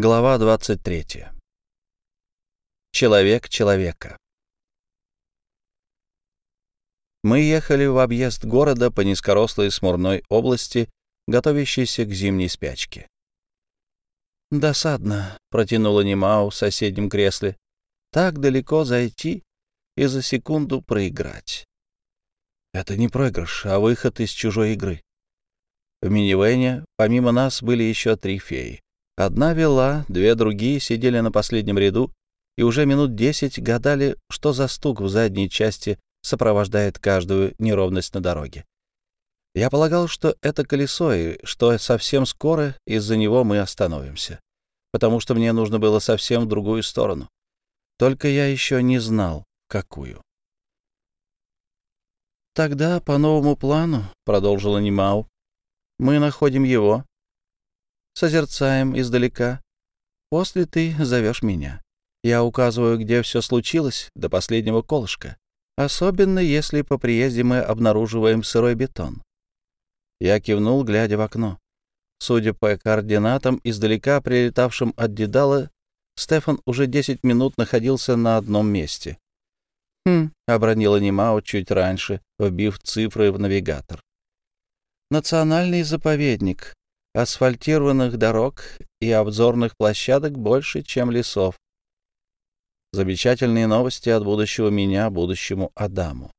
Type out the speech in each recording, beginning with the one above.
Глава 23. Человек человека. Мы ехали в объезд города по низкорослой Смурной области, готовящейся к зимней спячке. «Досадно», — протянула Немау в соседнем кресле. «Так далеко зайти и за секунду проиграть». «Это не проигрыш, а выход из чужой игры». В минивэне помимо нас были еще три феи. Одна вела, две другие сидели на последнем ряду и уже минут десять гадали, что за стук в задней части сопровождает каждую неровность на дороге. Я полагал, что это колесо, и что совсем скоро из-за него мы остановимся, потому что мне нужно было совсем в другую сторону. Только я еще не знал, какую. «Тогда, по новому плану», — продолжила Нимау, — «мы находим его, созерцаем издалека. После ты зовешь меня. Я указываю, где все случилось, до последнего колышка. Особенно, если по приезде мы обнаруживаем сырой бетон. Я кивнул, глядя в окно. Судя по координатам, издалека прилетавшим от Дедала, Стефан уже десять минут находился на одном месте. «Хм», — обронила Немао чуть раньше, вбив цифры в навигатор. «Национальный заповедник асфальтированных дорог и обзорных площадок больше, чем лесов. Замечательные новости от будущего меня, будущему Адаму.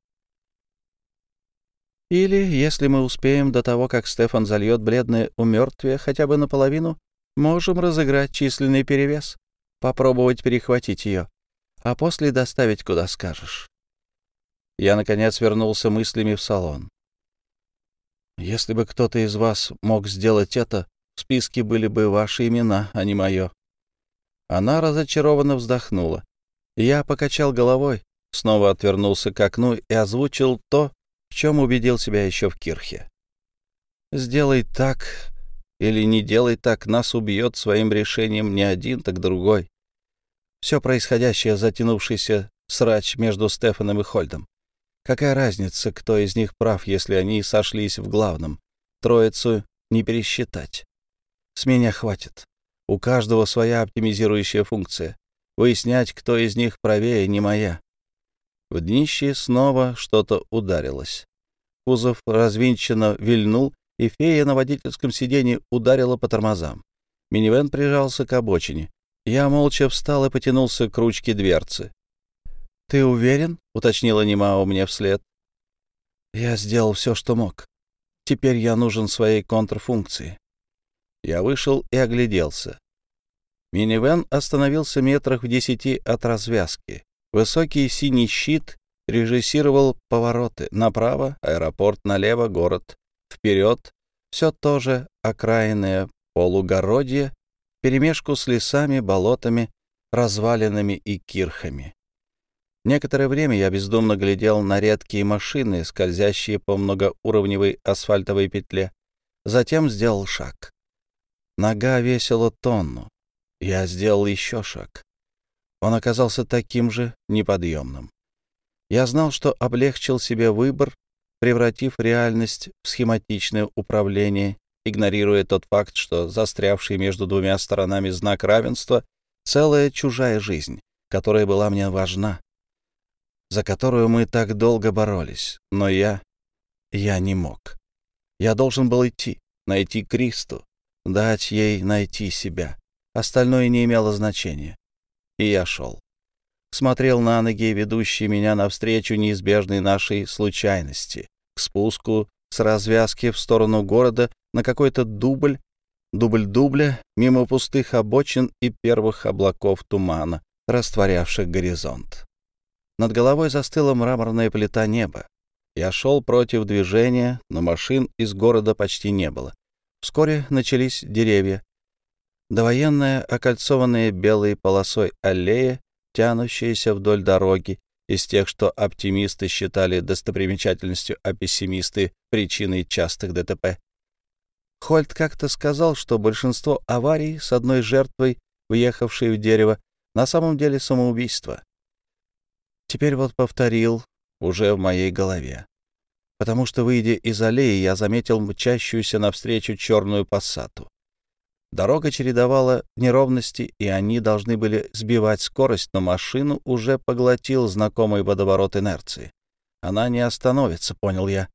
Или, если мы успеем до того, как Стефан зальет бледное умертвие хотя бы наполовину, можем разыграть численный перевес, попробовать перехватить ее, а после доставить куда скажешь. Я, наконец, вернулся мыслями в салон. Если бы кто-то из вас мог сделать это, в списке были бы ваши имена, а не мое. Она разочарованно вздохнула. Я покачал головой, снова отвернулся к окну и озвучил то, в чем убедил себя еще в Кирхе. «Сделай так или не делай так, нас убьет своим решением не один, так другой. Все происходящее, затянувшийся срач между Стефаном и Хольдом. Какая разница, кто из них прав, если они сошлись в главном? Троицу не пересчитать. С меня хватит. У каждого своя оптимизирующая функция. Выяснять, кто из них правее, не моя. В днище снова что-то ударилось. Кузов развинченно вильнул, и фея на водительском сиденье ударила по тормозам. Минивэн прижался к обочине. Я молча встал и потянулся к ручке дверцы. «Ты уверен?» — уточнила Нимао мне вслед. «Я сделал все, что мог. Теперь я нужен своей контрфункции». Я вышел и огляделся. Минивэн остановился метрах в десяти от развязки. Высокий синий щит режиссировал повороты. Направо — аэропорт, налево — город. Вперед — все то же окраинное полугородье, перемешку с лесами, болотами, развалинами и кирхами. Некоторое время я бездумно глядел на редкие машины, скользящие по многоуровневой асфальтовой петле. Затем сделал шаг. Нога весила тонну. Я сделал еще шаг. Он оказался таким же неподъемным. Я знал, что облегчил себе выбор, превратив реальность в схематичное управление, игнорируя тот факт, что застрявший между двумя сторонами знак равенства — целая чужая жизнь, которая была мне важна, за которую мы так долго боролись. Но я... я не мог. Я должен был идти, найти Кристу, дать ей найти себя. Остальное не имело значения. И я шел. Смотрел на ноги, ведущие меня навстречу неизбежной нашей случайности, к спуску с развязки в сторону города на какой-то дубль, дубль дубля, мимо пустых обочин и первых облаков тумана, растворявших горизонт. Над головой застыла мраморная плита неба. Я шел против движения, но машин из города почти не было. Вскоре начались деревья. Довоенная, окольцованная белой полосой аллея, тянущаяся вдоль дороги, из тех, что оптимисты считали достопримечательностью, а пессимисты — причиной частых ДТП. Хольт как-то сказал, что большинство аварий с одной жертвой, въехавшей в дерево, на самом деле самоубийство. Теперь вот повторил уже в моей голове. Потому что, выйдя из аллеи, я заметил мчащуюся навстречу черную пассату. Дорога чередовала неровности, и они должны были сбивать скорость, но машину уже поглотил знакомый водоворот инерции. Она не остановится, понял я.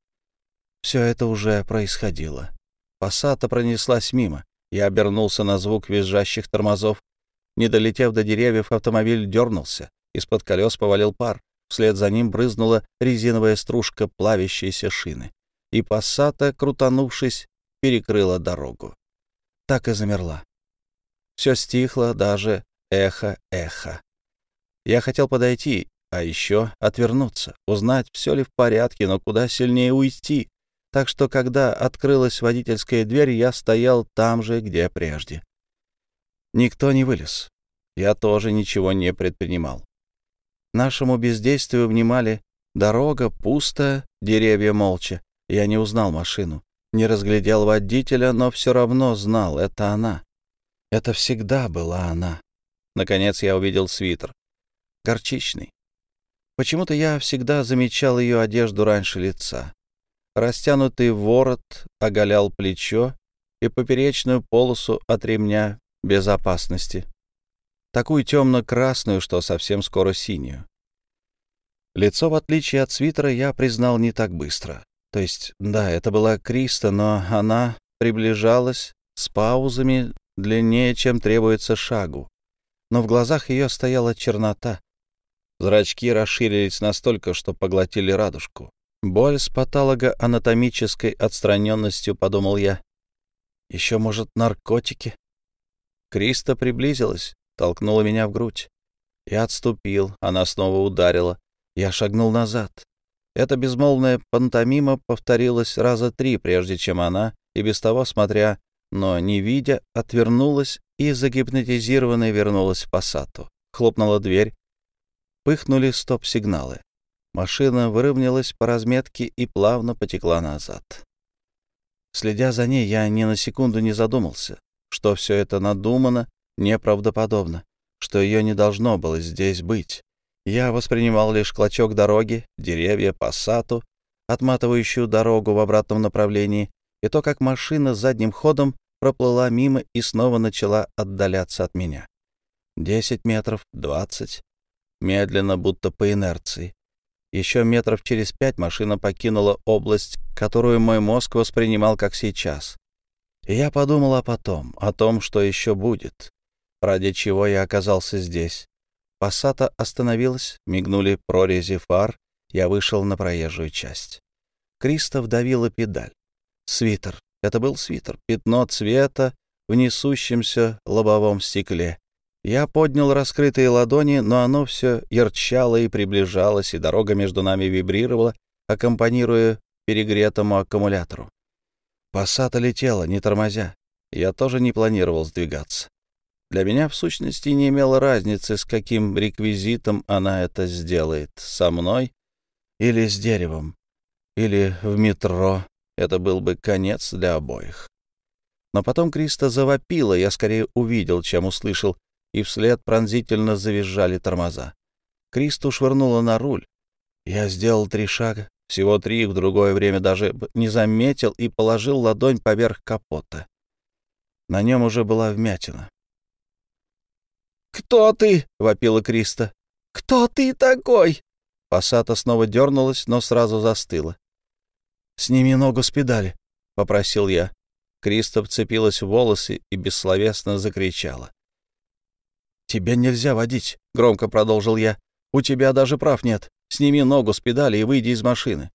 Все это уже происходило. Пассата пронеслась мимо. Я обернулся на звук визжащих тормозов. Не долетев до деревьев, автомобиль дернулся. Из-под колес повалил пар. Вслед за ним брызнула резиновая стружка плавящейся шины. И пассата, крутанувшись, перекрыла дорогу так и замерла. Все стихло, даже эхо-эхо. Я хотел подойти, а еще отвернуться, узнать, все ли в порядке, но куда сильнее уйти. Так что, когда открылась водительская дверь, я стоял там же, где прежде. Никто не вылез. Я тоже ничего не предпринимал. Нашему бездействию внимали дорога пустая, деревья молча. Я не узнал машину. Не разглядел водителя, но все равно знал, это она. Это всегда была она. Наконец я увидел свитер. Горчичный. Почему-то я всегда замечал ее одежду раньше лица. Растянутый ворот оголял плечо и поперечную полосу от ремня безопасности. Такую темно-красную, что совсем скоро синюю. Лицо, в отличие от свитера, я признал не так быстро. То есть, да, это была Криста, но она приближалась с паузами длиннее, чем требуется шагу. Но в глазах ее стояла чернота. Зрачки расширились настолько, что поглотили радужку. Боль с патологоанатомической отстраненностью, подумал я. Еще, может, наркотики? Криста приблизилась, толкнула меня в грудь. Я отступил, она снова ударила. Я шагнул назад. Эта безмолвная пантомима повторилась раза три, прежде чем она, и без того смотря, но не видя, отвернулась и, загипнотизированная, вернулась в пассату. Хлопнула дверь. Пыхнули стоп-сигналы. Машина выровнялась по разметке и плавно потекла назад. Следя за ней, я ни на секунду не задумался, что все это надумано, неправдоподобно, что ее не должно было здесь быть. Я воспринимал лишь клочок дороги, деревья, пассату, отматывающую дорогу в обратном направлении, и то, как машина задним ходом проплыла мимо и снова начала отдаляться от меня. Десять метров, двадцать. Медленно, будто по инерции. Еще метров через пять машина покинула область, которую мой мозг воспринимал как сейчас. И я подумал о потом, о том, что еще будет, ради чего я оказался здесь, Пассата остановилась, мигнули прорези фар, я вышел на проезжую часть. Криста вдавила педаль. Свитер. Это был свитер. Пятно цвета в несущемся лобовом стекле. Я поднял раскрытые ладони, но оно все ярчало и приближалось, и дорога между нами вибрировала, аккомпанируя перегретому аккумулятору. Пассата летела, не тормозя. Я тоже не планировал сдвигаться. Для меня, в сущности, не имело разницы, с каким реквизитом она это сделает. Со мной или с деревом, или в метро. Это был бы конец для обоих. Но потом Криста завопила, я скорее увидел, чем услышал, и вслед пронзительно завизжали тормоза. Кристу швырнула на руль. Я сделал три шага, всего три, в другое время даже не заметил и положил ладонь поверх капота. На нем уже была вмятина. «Кто ты?» — вопила Криста. «Кто ты такой?» Пассата снова дернулась, но сразу застыла. «Сними ногу с педали», — попросил я. Криста вцепилась в волосы и бессловесно закричала. «Тебе нельзя водить», — громко продолжил я. «У тебя даже прав нет. Сними ногу с педали и выйди из машины».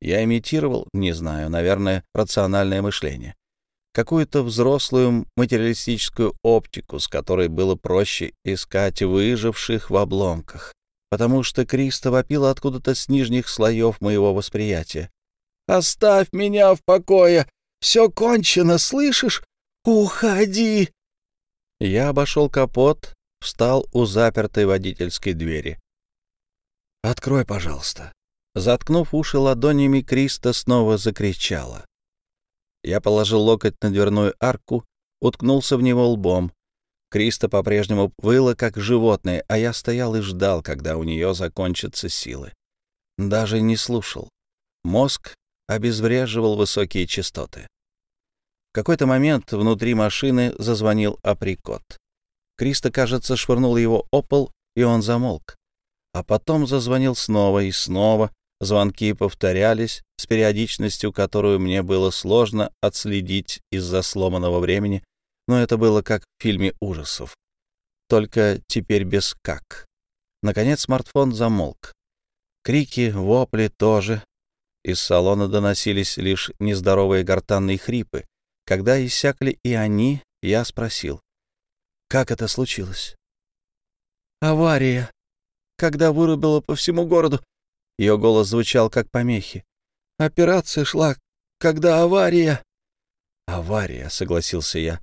Я имитировал, не знаю, наверное, рациональное мышление какую-то взрослую материалистическую оптику, с которой было проще искать выживших в обломках, потому что Криста вопила откуда-то с нижних слоев моего восприятия. «Оставь меня в покое! Все кончено, слышишь? Уходи!» Я обошел капот, встал у запертой водительской двери. «Открой, пожалуйста». Заткнув уши ладонями, Криста снова закричала. Я положил локоть на дверную арку, уткнулся в него лбом. Криста по-прежнему выла, как животное, а я стоял и ждал, когда у нее закончатся силы. Даже не слушал. Мозг обезвреживал высокие частоты. В какой-то момент внутри машины зазвонил априкот. Криста, кажется, швырнул его о пол, и он замолк. А потом зазвонил снова и снова. Звонки повторялись с периодичностью, которую мне было сложно отследить из-за сломанного времени, но это было как в фильме ужасов. Только теперь без «как». Наконец смартфон замолк. Крики, вопли тоже. Из салона доносились лишь нездоровые гортанные хрипы. Когда иссякли и они, я спросил, как это случилось? «Авария», когда вырубила по всему городу. Ее голос звучал как помехи. Операция шла, когда авария. Авария, согласился я.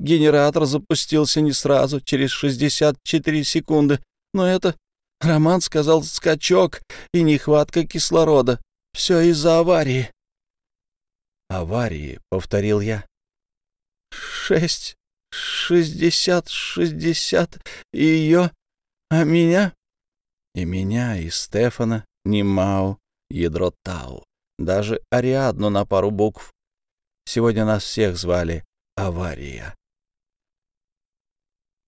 Генератор запустился не сразу, через 64 секунды. Но это, Роман сказал, скачок и нехватка кислорода. Все из-за аварии. Аварии, повторил я. Шесть, шестьдесят, шестьдесят, и ее, а меня и меня, и Стефана, Нимау, ядро Тау, даже Ариадну на пару букв. Сегодня нас всех звали Авария.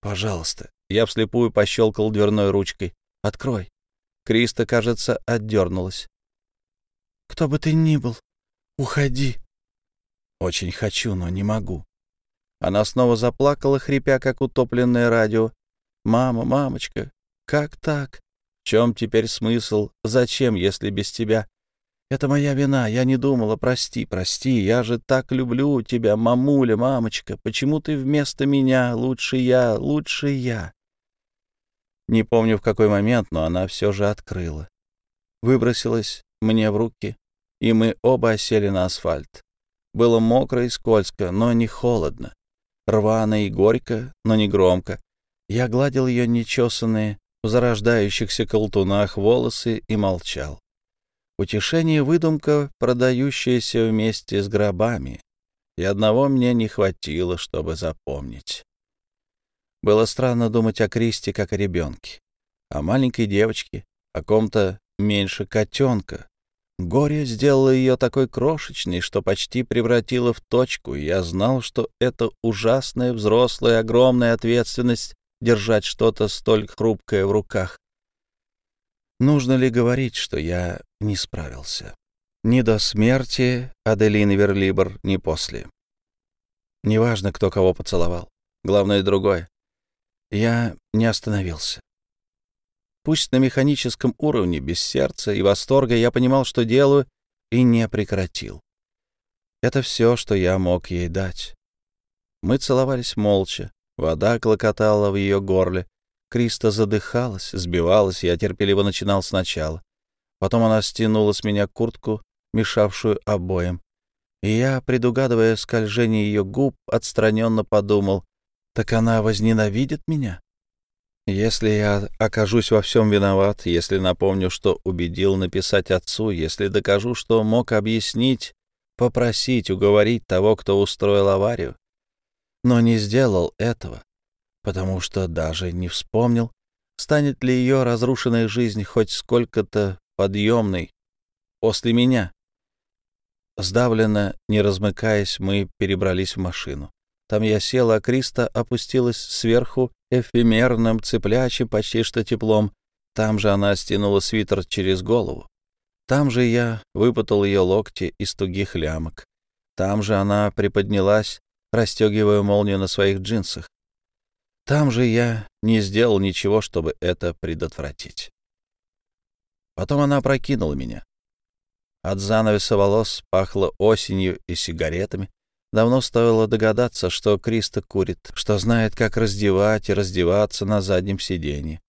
«Пожалуйста». Я вслепую пощелкал дверной ручкой. «Открой». Криста, кажется, отдернулась. «Кто бы ты ни был, уходи». «Очень хочу, но не могу». Она снова заплакала, хрипя, как утопленное радио. «Мама, мамочка, как так? Чем теперь смысл? Зачем, если без тебя? Это моя вина, я не думала, прости, прости, я же так люблю тебя, мамуля, мамочка, почему ты вместо меня, лучше я, лучше я? Не помню в какой момент, но она все же открыла. Выбросилась мне в руки, и мы оба осели на асфальт. Было мокро и скользко, но не холодно. Рвано и горько, но не громко. Я гладил ее нечесанные, в зарождающихся колтунах волосы и молчал. Утешение — выдумка, продающаяся вместе с гробами, и одного мне не хватило, чтобы запомнить. Было странно думать о Кристи как о ребенке, о маленькой девочке, о ком-то меньше котенка. Горе сделало ее такой крошечной, что почти превратило в точку, и я знал, что это ужасная взрослая огромная ответственность держать что-то столь хрупкое в руках. Нужно ли говорить, что я не справился? Ни до смерти Аделины Верлибер, ни после. Неважно, кто кого поцеловал. Главное другое. Я не остановился. Пусть на механическом уровне, без сердца и восторга, я понимал, что делаю, и не прекратил. Это все, что я мог ей дать. Мы целовались молча, Вода клокотала в ее горле. Криста задыхалась, сбивалась, я терпеливо начинал сначала. Потом она стянула с меня куртку, мешавшую обоим. И я, предугадывая скольжение ее губ, отстраненно подумал, так она возненавидит меня? Если я окажусь во всем виноват, если напомню, что убедил написать отцу, если докажу, что мог объяснить, попросить, уговорить того, кто устроил аварию, но не сделал этого, потому что даже не вспомнил, станет ли ее разрушенная жизнь хоть сколько-то подъемной после меня. Сдавленно, не размыкаясь, мы перебрались в машину. Там я села, а Криста опустилась сверху эфемерным, цеплячим, почти что теплом. Там же она стянула свитер через голову. Там же я выпутал ее локти из тугих лямок. Там же она приподнялась, расстегивая молнию на своих джинсах. Там же я не сделал ничего, чтобы это предотвратить. Потом она опрокинула меня. От занавеса волос пахло осенью и сигаретами. Давно стоило догадаться, что Криста курит, что знает, как раздевать и раздеваться на заднем сиденье.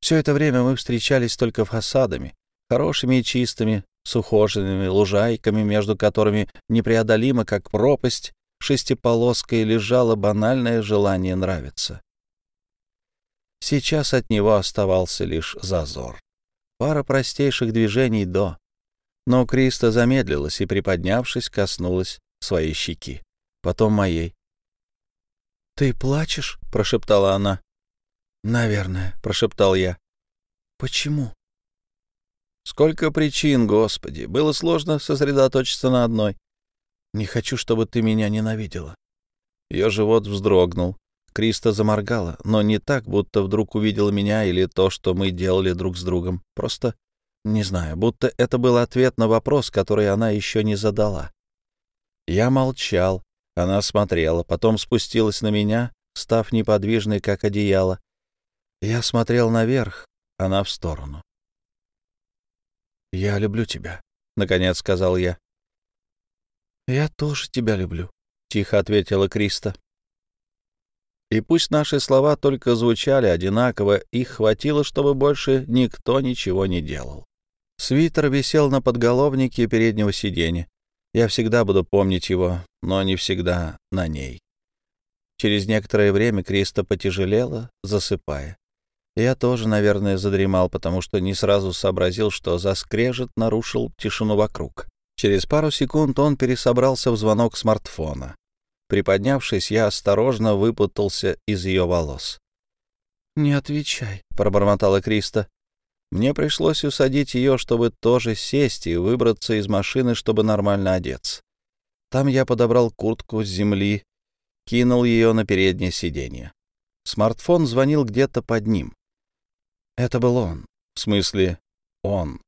Все это время мы встречались только фасадами, хорошими и чистыми, с ухоженными лужайками, между которыми непреодолимо, как пропасть, шестиполоской лежало банальное желание нравиться. Сейчас от него оставался лишь зазор. Пара простейших движений до. Но Криста замедлилась и, приподнявшись, коснулась своей щеки, потом моей. «Ты плачешь?» — прошептала она. «Наверное», — прошептал я. «Почему?» Сколько причин, Господи! Было сложно сосредоточиться на одной. Не хочу, чтобы ты меня ненавидела». Ее живот вздрогнул. Криста заморгала, но не так, будто вдруг увидела меня или то, что мы делали друг с другом. Просто, не знаю, будто это был ответ на вопрос, который она еще не задала. Я молчал. Она смотрела, потом спустилась на меня, став неподвижной, как одеяло. Я смотрел наверх, она в сторону. «Я люблю тебя», — наконец сказал я. «Я тоже тебя люблю», — тихо ответила Криста. И пусть наши слова только звучали одинаково, их хватило, чтобы больше никто ничего не делал. Свитер висел на подголовнике переднего сиденья. Я всегда буду помнить его, но не всегда на ней. Через некоторое время Криста потяжелела, засыпая. Я тоже, наверное, задремал, потому что не сразу сообразил, что заскрежет нарушил тишину вокруг. Через пару секунд он пересобрался в звонок смартфона. Приподнявшись, я осторожно выпутался из ее волос. «Не отвечай», — пробормотала Криста. Мне пришлось усадить ее, чтобы тоже сесть и выбраться из машины, чтобы нормально одеться. Там я подобрал куртку с земли, кинул ее на переднее сиденье. Смартфон звонил где-то под ним. Это был он. В смысле, он.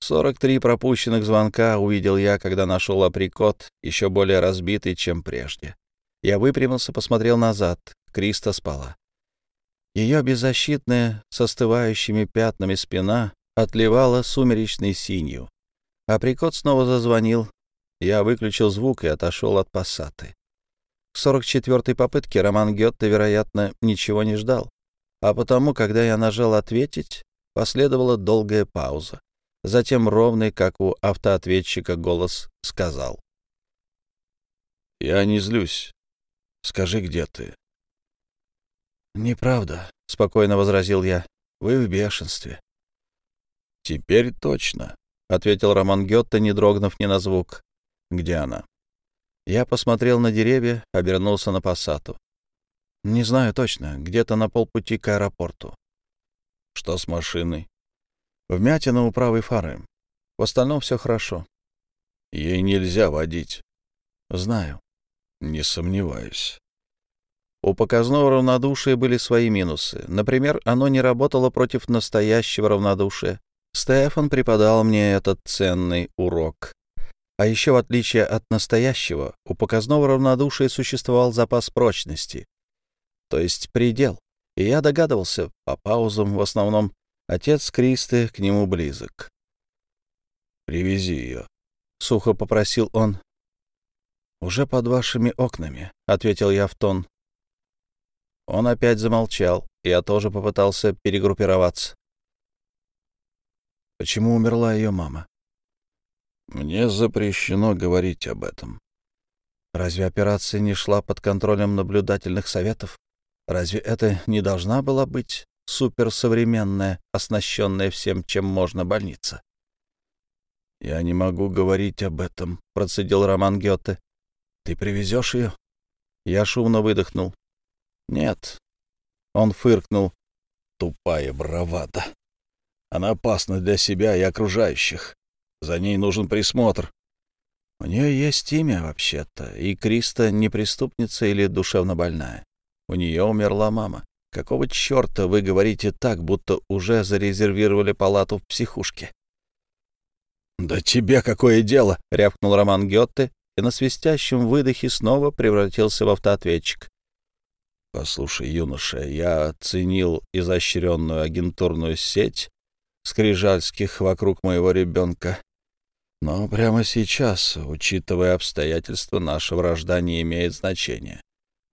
43 пропущенных звонка увидел я, когда нашел априкот, еще более разбитый, чем прежде. Я выпрямился, посмотрел назад. Криста спала. Ее беззащитная, с остывающими пятнами спина отливала сумеречной синью. Априкот снова зазвонил. Я выключил звук и отошел от пассаты. К 44-й попытке Роман Гетте, вероятно, ничего не ждал. А потому, когда я нажал «ответить», последовала долгая пауза. Затем ровный, как у автоответчика, голос сказал. «Я не злюсь. Скажи, где ты?» «Неправда», — спокойно возразил я. «Вы в бешенстве». «Теперь точно», — ответил Роман Гетте, не дрогнув ни на звук. «Где она?» Я посмотрел на деревья, обернулся на пассату. «Не знаю точно. Где-то на полпути к аэропорту». «Что с машиной?» Вмятина у правой фары. В остальном все хорошо. Ей нельзя водить. Знаю. Не сомневаюсь. У показного равнодушия были свои минусы. Например, оно не работало против настоящего равнодушия. Стефан преподал мне этот ценный урок. А еще, в отличие от настоящего, у показного равнодушия существовал запас прочности, то есть предел. И я догадывался, по паузам в основном, Отец Кристы к нему близок. «Привези ее», — сухо попросил он. «Уже под вашими окнами», — ответил я в тон. Он опять замолчал, я тоже попытался перегруппироваться. Почему умерла ее мама? Мне запрещено говорить об этом. Разве операция не шла под контролем наблюдательных советов? Разве это не должна была быть суперсовременная, оснащенная всем, чем можно больница. «Я не могу говорить об этом», — процедил Роман Гёте. «Ты привезешь ее?» Я шумно выдохнул. «Нет». Он фыркнул. «Тупая бравада. Она опасна для себя и окружающих. За ней нужен присмотр. У нее есть имя, вообще-то, и Криста не преступница или душевно больная. У нее умерла мама. Какого черта вы говорите так, будто уже зарезервировали палату в психушке? «Да тебе какое дело!» — рявкнул Роман Гетте и на свистящем выдохе снова превратился в автоответчик. «Послушай, юноша, я оценил изощренную агентурную сеть скрижальских вокруг моего ребенка. Но прямо сейчас, учитывая обстоятельства, наша вражда не имеет значения.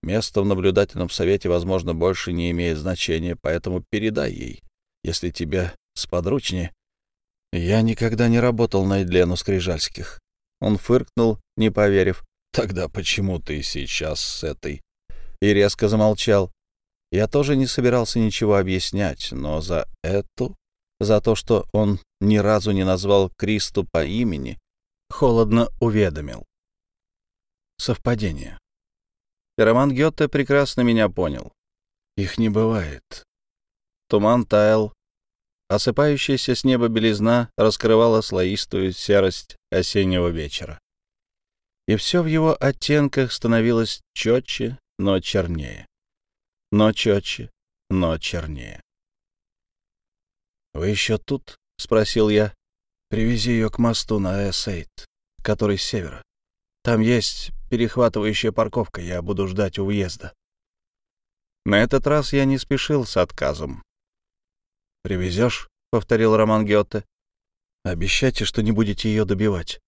Место в наблюдательном совете, возможно, больше не имеет значения, поэтому передай ей, если тебе сподручнее. Я никогда не работал на Эдлену Скрижальских. Он фыркнул, не поверив. Тогда почему ты сейчас с этой? И резко замолчал. Я тоже не собирался ничего объяснять, но за эту, за то, что он ни разу не назвал Кристу по имени, холодно уведомил. Совпадение. И Роман Гетте прекрасно меня понял. Их не бывает. Туман таял. Осыпающаяся с неба белизна раскрывала слоистую серость осеннего вечера. и все в его оттенках становилось четче, но чернее. Но четче, но чернее. «Вы еще тут?» — спросил я. «Привези ее к мосту на Эссейт, который с севера. Там есть перехватывающая парковка, я буду ждать у въезда». На этот раз я не спешил с отказом. «Привезешь?» — повторил Роман Гетте. «Обещайте, что не будете ее добивать».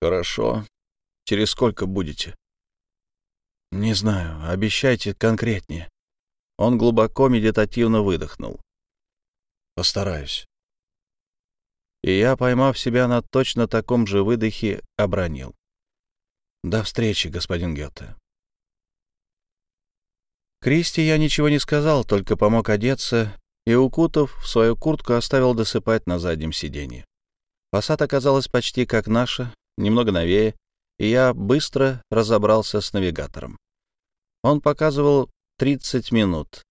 «Хорошо. Через сколько будете?» «Не знаю. Обещайте конкретнее». Он глубоко медитативно выдохнул. «Постараюсь». И я, поймав себя на точно таком же выдохе, обронил. «До встречи, господин Гетте». Кристи я ничего не сказал, только помог одеться и, укутав в свою куртку, оставил досыпать на заднем сиденье. Посад оказалась почти как наша, немного новее, и я быстро разобрался с навигатором. Он показывал 30 минут.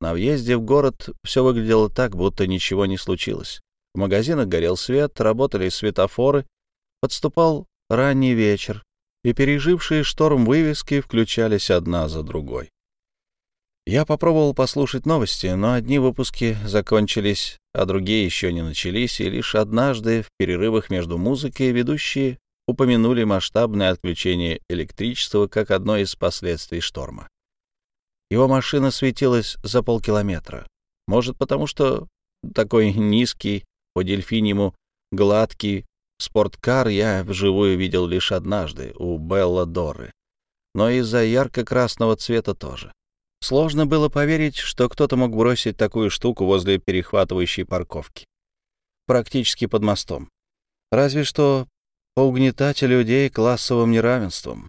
На въезде в город все выглядело так, будто ничего не случилось. В магазинах горел свет, работали светофоры, подступал ранний вечер, и пережившие шторм вывески включались одна за другой. Я попробовал послушать новости, но одни выпуски закончились, а другие еще не начались, и лишь однажды в перерывах между музыкой ведущие упомянули масштабное отключение электричества как одно из последствий шторма. Его машина светилась за полкилометра. Может, потому что такой низкий, по дельфинему гладкий спорткар я вживую видел лишь однажды у Белла Доры, но из-за ярко-красного цвета тоже. Сложно было поверить, что кто-то мог бросить такую штуку возле перехватывающей парковки. Практически под мостом. Разве что поугнетать людей классовым неравенством.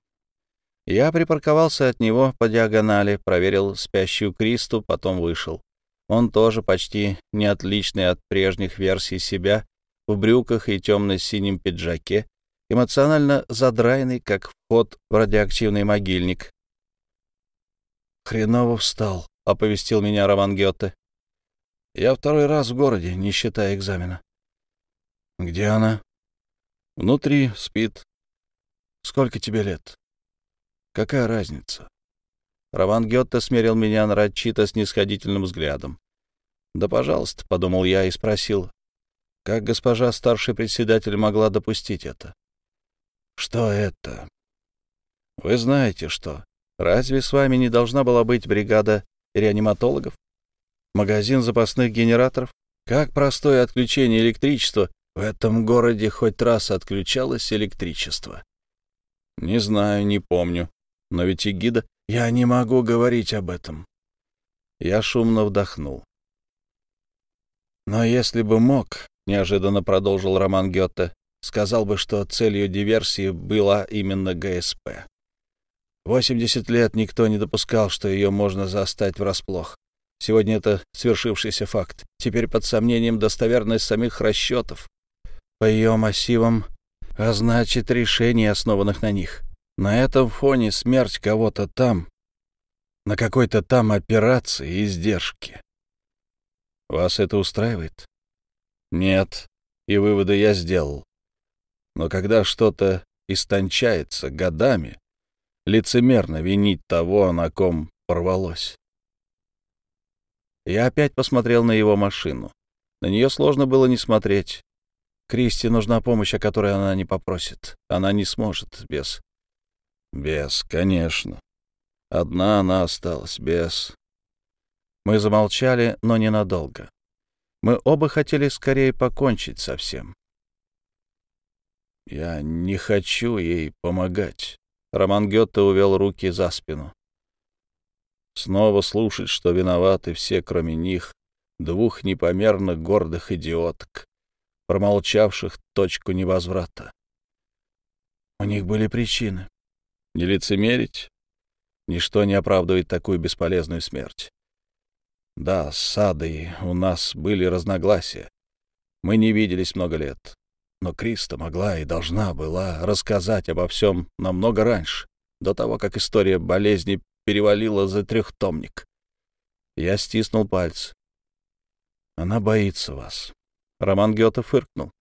Я припарковался от него по диагонали, проверил спящую Кристу, потом вышел. Он тоже почти не отличный от прежних версий себя, в брюках и темно-синем пиджаке, эмоционально задрайный, как вход в радиоактивный могильник, «Хреново встал», — оповестил меня Роман Гетте. «Я второй раз в городе, не считая экзамена». «Где она?» «Внутри, спит». «Сколько тебе лет?» «Какая разница?» Роман Гетте смерил меня нарочито снисходительным взглядом. «Да, пожалуйста», — подумал я и спросил, как госпожа старший председатель могла допустить это? «Что это?» «Вы знаете, что. Разве с вами не должна была быть бригада реаниматологов? Магазин запасных генераторов? Как простое отключение электричества в этом городе хоть раз отключалось электричество? Не знаю, не помню. Но ведь и гида... Я не могу говорить об этом. Я шумно вдохнул. Но если бы мог, неожиданно продолжил Роман Гетте, сказал бы, что целью диверсии была именно ГСП. 80 лет никто не допускал, что ее можно застать врасплох. Сегодня это свершившийся факт. Теперь под сомнением достоверность самих расчетов. По ее массивам, а значит, решений, основанных на них. На этом фоне смерть кого-то там, на какой-то там операции и издержки. Вас это устраивает? Нет, и выводы я сделал. Но когда что-то истончается годами, лицемерно винить того, на ком порвалось. Я опять посмотрел на его машину. На нее сложно было не смотреть. Кристи нужна помощь, о которой она не попросит. Она не сможет без... Без, конечно. Одна она осталась, без... Мы замолчали, но ненадолго. Мы оба хотели скорее покончить со всем. Я не хочу ей помогать. Роман Гетте увел руки за спину. Снова слушать, что виноваты все, кроме них, двух непомерно гордых идиоток, промолчавших точку невозврата. У них были причины. Не лицемерить? Ничто не оправдывает такую бесполезную смерть. Да, с Адой у нас были разногласия. Мы не виделись много лет. Но Криста могла и должна была рассказать обо всем намного раньше, до того, как история болезни перевалила за трехтомник. Я стиснул пальцы. Она боится вас. Роман Гёте фыркнул.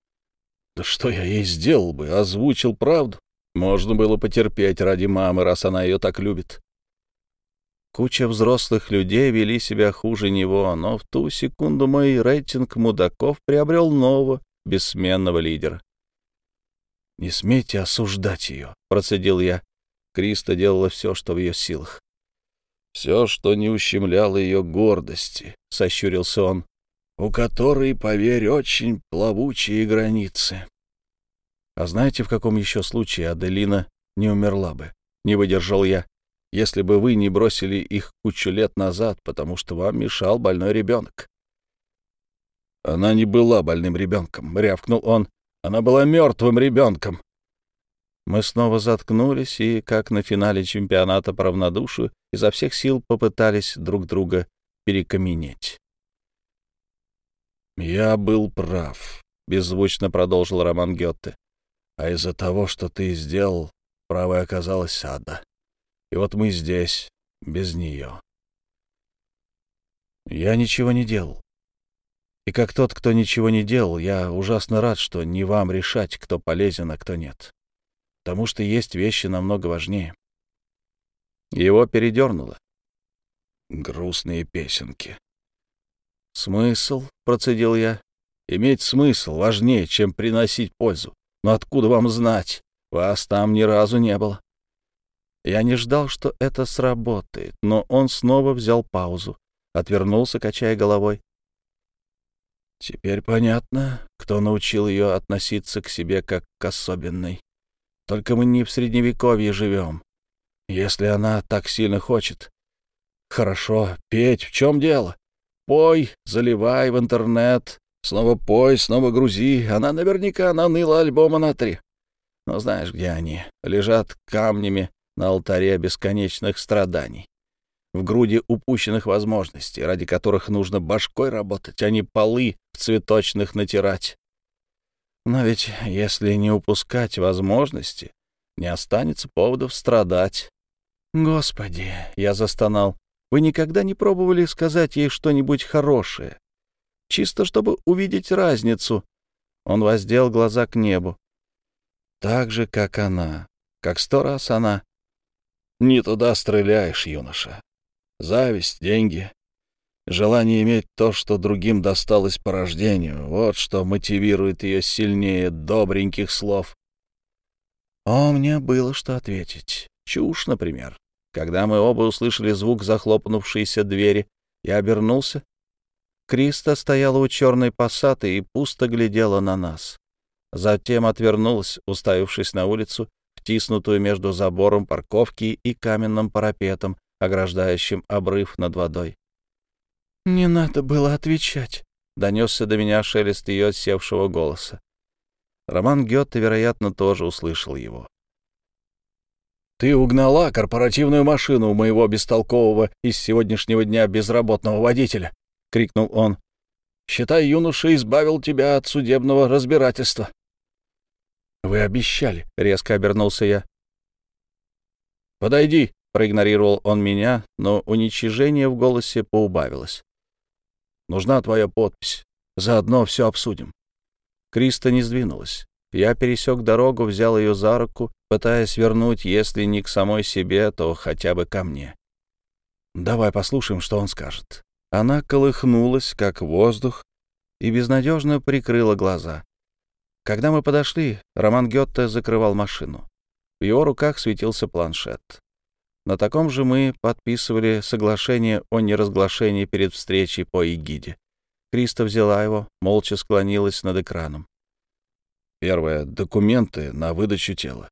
Да что я ей сделал бы? Озвучил правду? Можно было потерпеть ради мамы, раз она ее так любит. Куча взрослых людей вели себя хуже него, но в ту секунду мой рейтинг мудаков приобрел нового, бессменного лидера. «Не смейте осуждать ее», — процедил я. Криста делала все, что в ее силах. «Все, что не ущемляло ее гордости», — сощурился он, «у которой, поверь, очень плавучие границы». А знаете, в каком еще случае Аделина не умерла бы? Не выдержал я если бы вы не бросили их кучу лет назад, потому что вам мешал больной ребенок. Она не была больным ребенком, рявкнул он. Она была мертвым ребенком. Мы снова заткнулись и, как на финале чемпионата по равнодушию, изо всех сил попытались друг друга перекаменеть. «Я был прав», — беззвучно продолжил Роман Гетте. «А из-за того, что ты сделал, правой оказалась ада. И вот мы здесь, без нее. Я ничего не делал. И как тот, кто ничего не делал, я ужасно рад, что не вам решать, кто полезен, а кто нет. Потому что есть вещи намного важнее. Его передернуло. Грустные песенки. «Смысл?» — процедил я. «Иметь смысл важнее, чем приносить пользу. Но откуда вам знать? Вас там ни разу не было». Я не ждал, что это сработает, но он снова взял паузу, отвернулся, качая головой. Теперь понятно, кто научил ее относиться к себе как к особенной. Только мы не в Средневековье живем. Если она так сильно хочет. Хорошо, петь, в чем дело? Пой, заливай в интернет, снова пой, снова грузи. Она наверняка наныла альбома на три. Но знаешь, где они? Лежат камнями на алтаре бесконечных страданий, в груди упущенных возможностей, ради которых нужно башкой работать, а не полы в цветочных натирать. Но ведь если не упускать возможности, не останется поводов страдать. «Господи!» — я застонал. «Вы никогда не пробовали сказать ей что-нибудь хорошее? Чисто чтобы увидеть разницу». Он воздел глаза к небу. Так же, как она, как сто раз она. Не туда стреляешь, юноша. Зависть, деньги, желание иметь то, что другим досталось по рождению, вот что мотивирует ее сильнее добреньких слов. О, мне было что ответить. Чушь, например. Когда мы оба услышали звук захлопнувшейся двери, я обернулся. Криста стояла у черной посады и пусто глядела на нас. Затем отвернулась, уставившись на улицу, втиснутую между забором парковки и каменным парапетом, ограждающим обрыв над водой. «Не надо было отвечать», — донесся до меня шелест ее севшего голоса. Роман Гетте, вероятно, тоже услышал его. «Ты угнала корпоративную машину у моего бестолкового из сегодняшнего дня безработного водителя!» — крикнул он. «Считай, юноша избавил тебя от судебного разбирательства». «Вы обещали», — резко обернулся я. «Подойди», — проигнорировал он меня, но уничижение в голосе поубавилось. «Нужна твоя подпись. Заодно все обсудим». Криста не сдвинулась. Я пересек дорогу, взял ее за руку, пытаясь вернуть, если не к самой себе, то хотя бы ко мне. «Давай послушаем, что он скажет». Она колыхнулась, как воздух, и безнадежно прикрыла глаза. Когда мы подошли, Роман Гетте закрывал машину. В его руках светился планшет. На таком же мы подписывали соглашение о неразглашении перед встречей по эгиде. Криста взяла его, молча склонилась над экраном. Первое — документы на выдачу тела.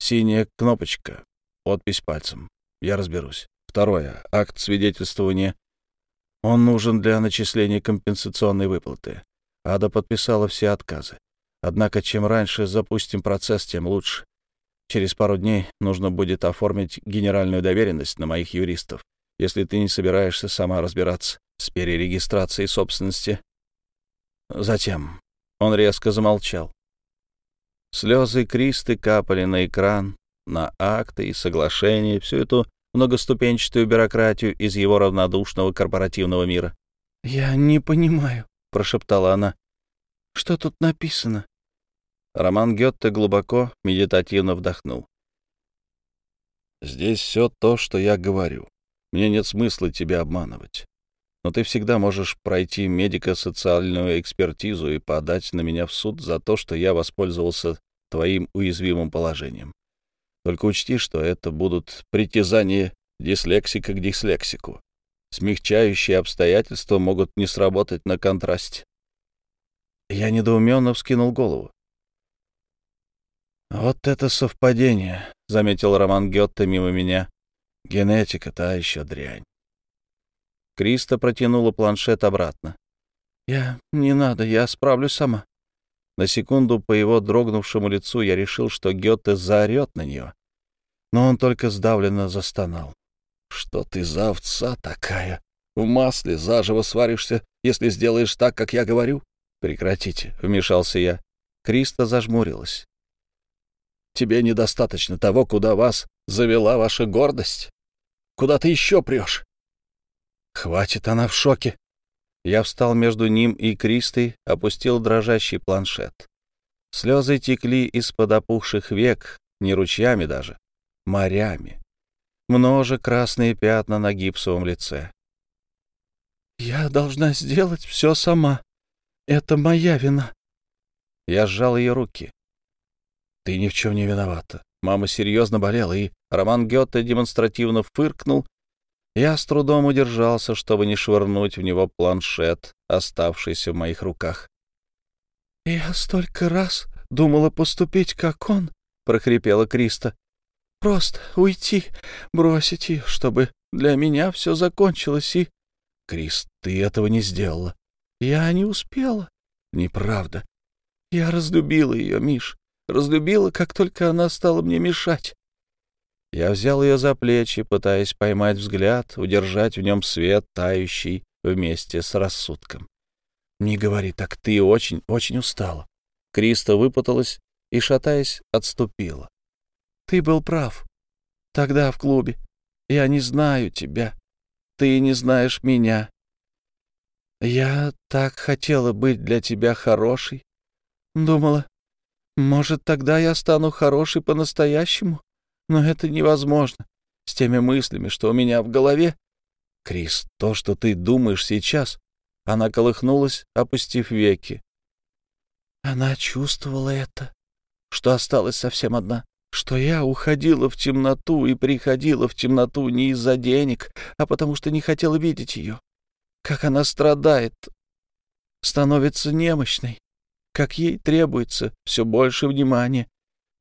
Синяя кнопочка, подпись пальцем. Я разберусь. Второе — акт свидетельствования. Он нужен для начисления компенсационной выплаты. Ада подписала все отказы. Однако чем раньше запустим процесс, тем лучше. Через пару дней нужно будет оформить генеральную доверенность на моих юристов, если ты не собираешься сама разбираться с перерегистрацией собственности. Затем он резко замолчал. Слезы Кристы капали на экран, на акты и соглашения, всю эту многоступенчатую бюрократию из его равнодушного корпоративного мира. «Я не понимаю», — прошептала она. «Что тут написано?» Роман Гетте глубоко, медитативно вдохнул. «Здесь все то, что я говорю. Мне нет смысла тебя обманывать. Но ты всегда можешь пройти медико-социальную экспертизу и подать на меня в суд за то, что я воспользовался твоим уязвимым положением. Только учти, что это будут притязания дислексика к дислексику. Смягчающие обстоятельства могут не сработать на контрасте. Я недоуменно вскинул голову. «Вот это совпадение», — заметил Роман Гетте мимо меня. «Генетика — та еще дрянь». Криста протянула планшет обратно. «Я... не надо, я справлюсь сама». На секунду по его дрогнувшему лицу я решил, что Гетте заорет на нее. Но он только сдавленно застонал. «Что ты за овца такая? В масле заживо сваришься, если сделаешь так, как я говорю?» «Прекратите», — вмешался я. Криста зажмурилась. Тебе недостаточно того, куда вас завела ваша гордость. Куда ты еще прешь? Хватит, она в шоке. Я встал между ним и Кристой, опустил дрожащий планшет. Слезы текли из-под опухших век, не ручьями даже, морями. Множе красные пятна на гипсовом лице. «Я должна сделать все сама. Это моя вина». Я сжал ее руки. Ты ни в чем не виновата. Мама серьезно болела, и Роман Гетте демонстративно фыркнул. Я с трудом удержался, чтобы не швырнуть в него планшет, оставшийся в моих руках. — Я столько раз думала поступить, как он, — прохрипела Криста. — Просто уйти, бросить ее, чтобы для меня все закончилось и... — Крис, ты этого не сделала. — Я не успела. — Неправда. Я разлюбила ее, Миш. Разлюбила, как только она стала мне мешать. Я взял ее за плечи, пытаясь поймать взгляд, удержать в нем свет, тающий вместе с рассудком. «Не говори так, ты очень, очень устала». Криста выпуталась и, шатаясь, отступила. «Ты был прав. Тогда в клубе. Я не знаю тебя. Ты не знаешь меня. Я так хотела быть для тебя хорошей. Думала, может, тогда я стану хорошей по-настоящему? Но это невозможно. С теми мыслями, что у меня в голове. Крис, то, что ты думаешь сейчас... Она колыхнулась, опустив веки. Она чувствовала это, что осталась совсем одна, что я уходила в темноту и приходила в темноту не из-за денег, а потому что не хотела видеть ее. Как она страдает, становится немощной как ей требуется все больше внимания.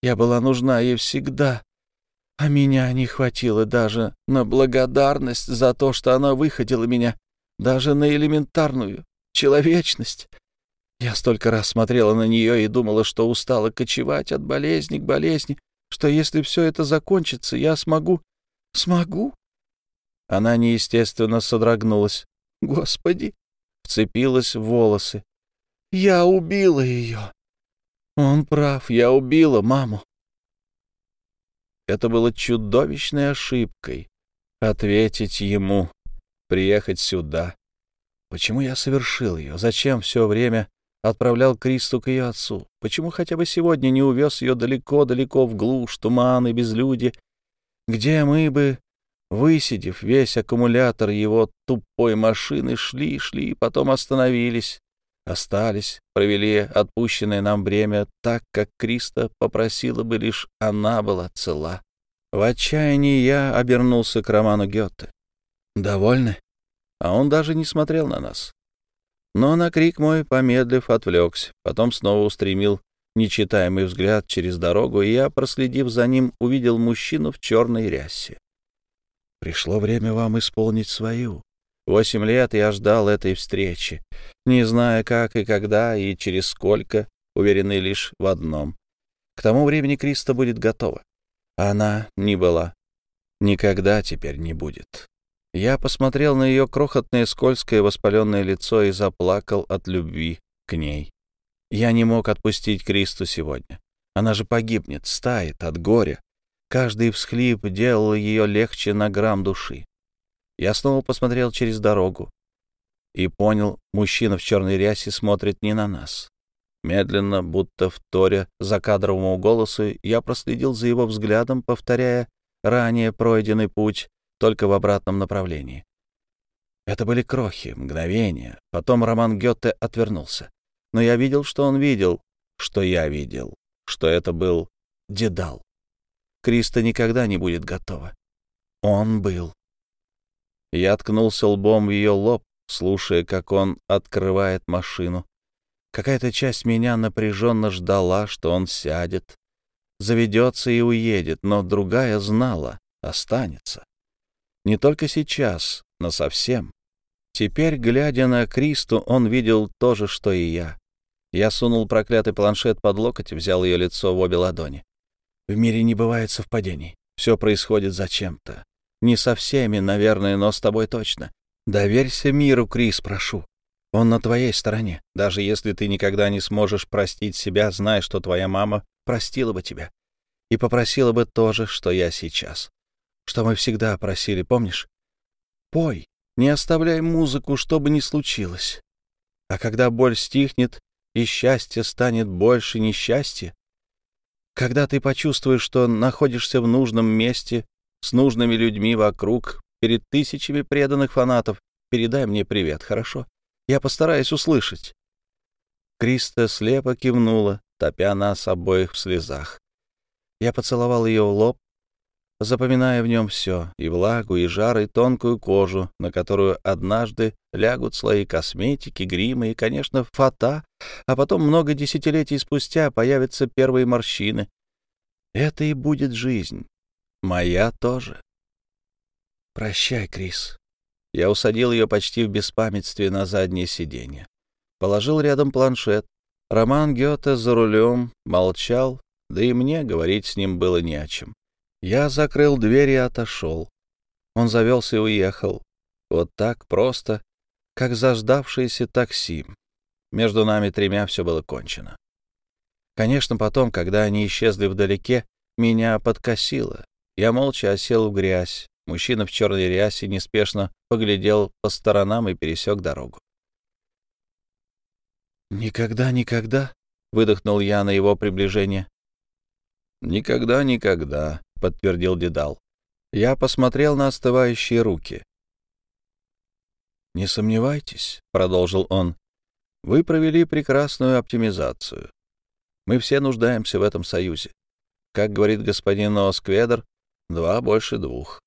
Я была нужна ей всегда, а меня не хватило даже на благодарность за то, что она выходила меня, даже на элементарную человечность. Я столько раз смотрела на нее и думала, что устала кочевать от болезни к болезни, что если все это закончится, я смогу... Смогу? Она неестественно содрогнулась. Господи! Вцепилась в волосы. Я убила ее. Он прав, я убила маму. Это было чудовищной ошибкой. Ответить ему, приехать сюда. Почему я совершил ее? Зачем все время отправлял Кристу к ее отцу? Почему хотя бы сегодня не увез ее далеко-далеко в глушь, туман и безлюдье, где мы бы, высидев весь аккумулятор его тупой машины, шли, шли, потом остановились, остались, провели отпущенное нам время так, как Криста попросила бы лишь она была цела. В отчаянии я обернулся к Роману Гетте. «Довольны?» А он даже не смотрел на нас. Но на крик мой, помедлив, отвлекся, потом снова устремил нечитаемый взгляд через дорогу, и я, проследив за ним, увидел мужчину в черной рясе. «Пришло время вам исполнить свою», Восемь лет я ждал этой встречи, не зная, как и когда и через сколько, уверенный лишь в одном. К тому времени Криста будет готова. Она не была. Никогда теперь не будет. Я посмотрел на ее крохотное скользкое воспаленное лицо и заплакал от любви к ней. Я не мог отпустить Кристу сегодня. Она же погибнет, стает от горя. Каждый всхлип делал ее легче на грамм души. Я снова посмотрел через дорогу и понял, мужчина в черной рясе смотрит не на нас. Медленно, будто в торе закадровому голосу, я проследил за его взглядом, повторяя ранее пройденный путь, только в обратном направлении. Это были крохи, мгновения. Потом Роман Гетте отвернулся. Но я видел, что он видел, что я видел, что это был Дедал. Криста никогда не будет готова. Он был. Я ткнулся лбом в ее лоб, слушая, как он открывает машину. Какая-то часть меня напряженно ждала, что он сядет, заведется и уедет, но другая знала, останется. Не только сейчас, но совсем. Теперь, глядя на Кристу, он видел то же, что и я. Я сунул проклятый планшет под локоть, взял ее лицо в обе ладони. В мире не бывает совпадений. Все происходит зачем-то. Не со всеми, наверное, но с тобой точно. Доверься миру, Крис, прошу. Он на твоей стороне. Даже если ты никогда не сможешь простить себя, знай, что твоя мама простила бы тебя. И попросила бы то же, что я сейчас. Что мы всегда просили, помнишь? Пой, не оставляй музыку, что бы ни случилось. А когда боль стихнет, и счастье станет больше несчастья, когда ты почувствуешь, что находишься в нужном месте, с нужными людьми вокруг, перед тысячами преданных фанатов, передай мне привет, хорошо? Я постараюсь услышать». Криста слепо кивнула, топя нас обоих в слезах. Я поцеловал ее в лоб, запоминая в нем все — и влагу, и жар, и тонкую кожу, на которую однажды лягут слои косметики, грима и, конечно, фата, а потом много десятилетий спустя появятся первые морщины. Это и будет жизнь. Моя тоже. Прощай, Крис. Я усадил ее почти в беспамятстве на заднее сиденье. Положил рядом планшет. Роман Гёте за рулем молчал, да и мне говорить с ним было не о чем. Я закрыл дверь и отошел. Он завелся и уехал. Вот так просто, как заждавшееся такси. Между нами тремя все было кончено. Конечно, потом, когда они исчезли вдалеке, меня подкосило. Я молча осел в грязь, Мужчина в черной рясе неспешно поглядел по сторонам и пересек дорогу. «Никогда, никогда», — выдохнул я на его приближение. «Никогда, никогда», — подтвердил Дедал. Я посмотрел на остывающие руки. «Не сомневайтесь», — продолжил он, — «вы провели прекрасную оптимизацию. Мы все нуждаемся в этом союзе. Как говорит господин Оскведер, два больше двух.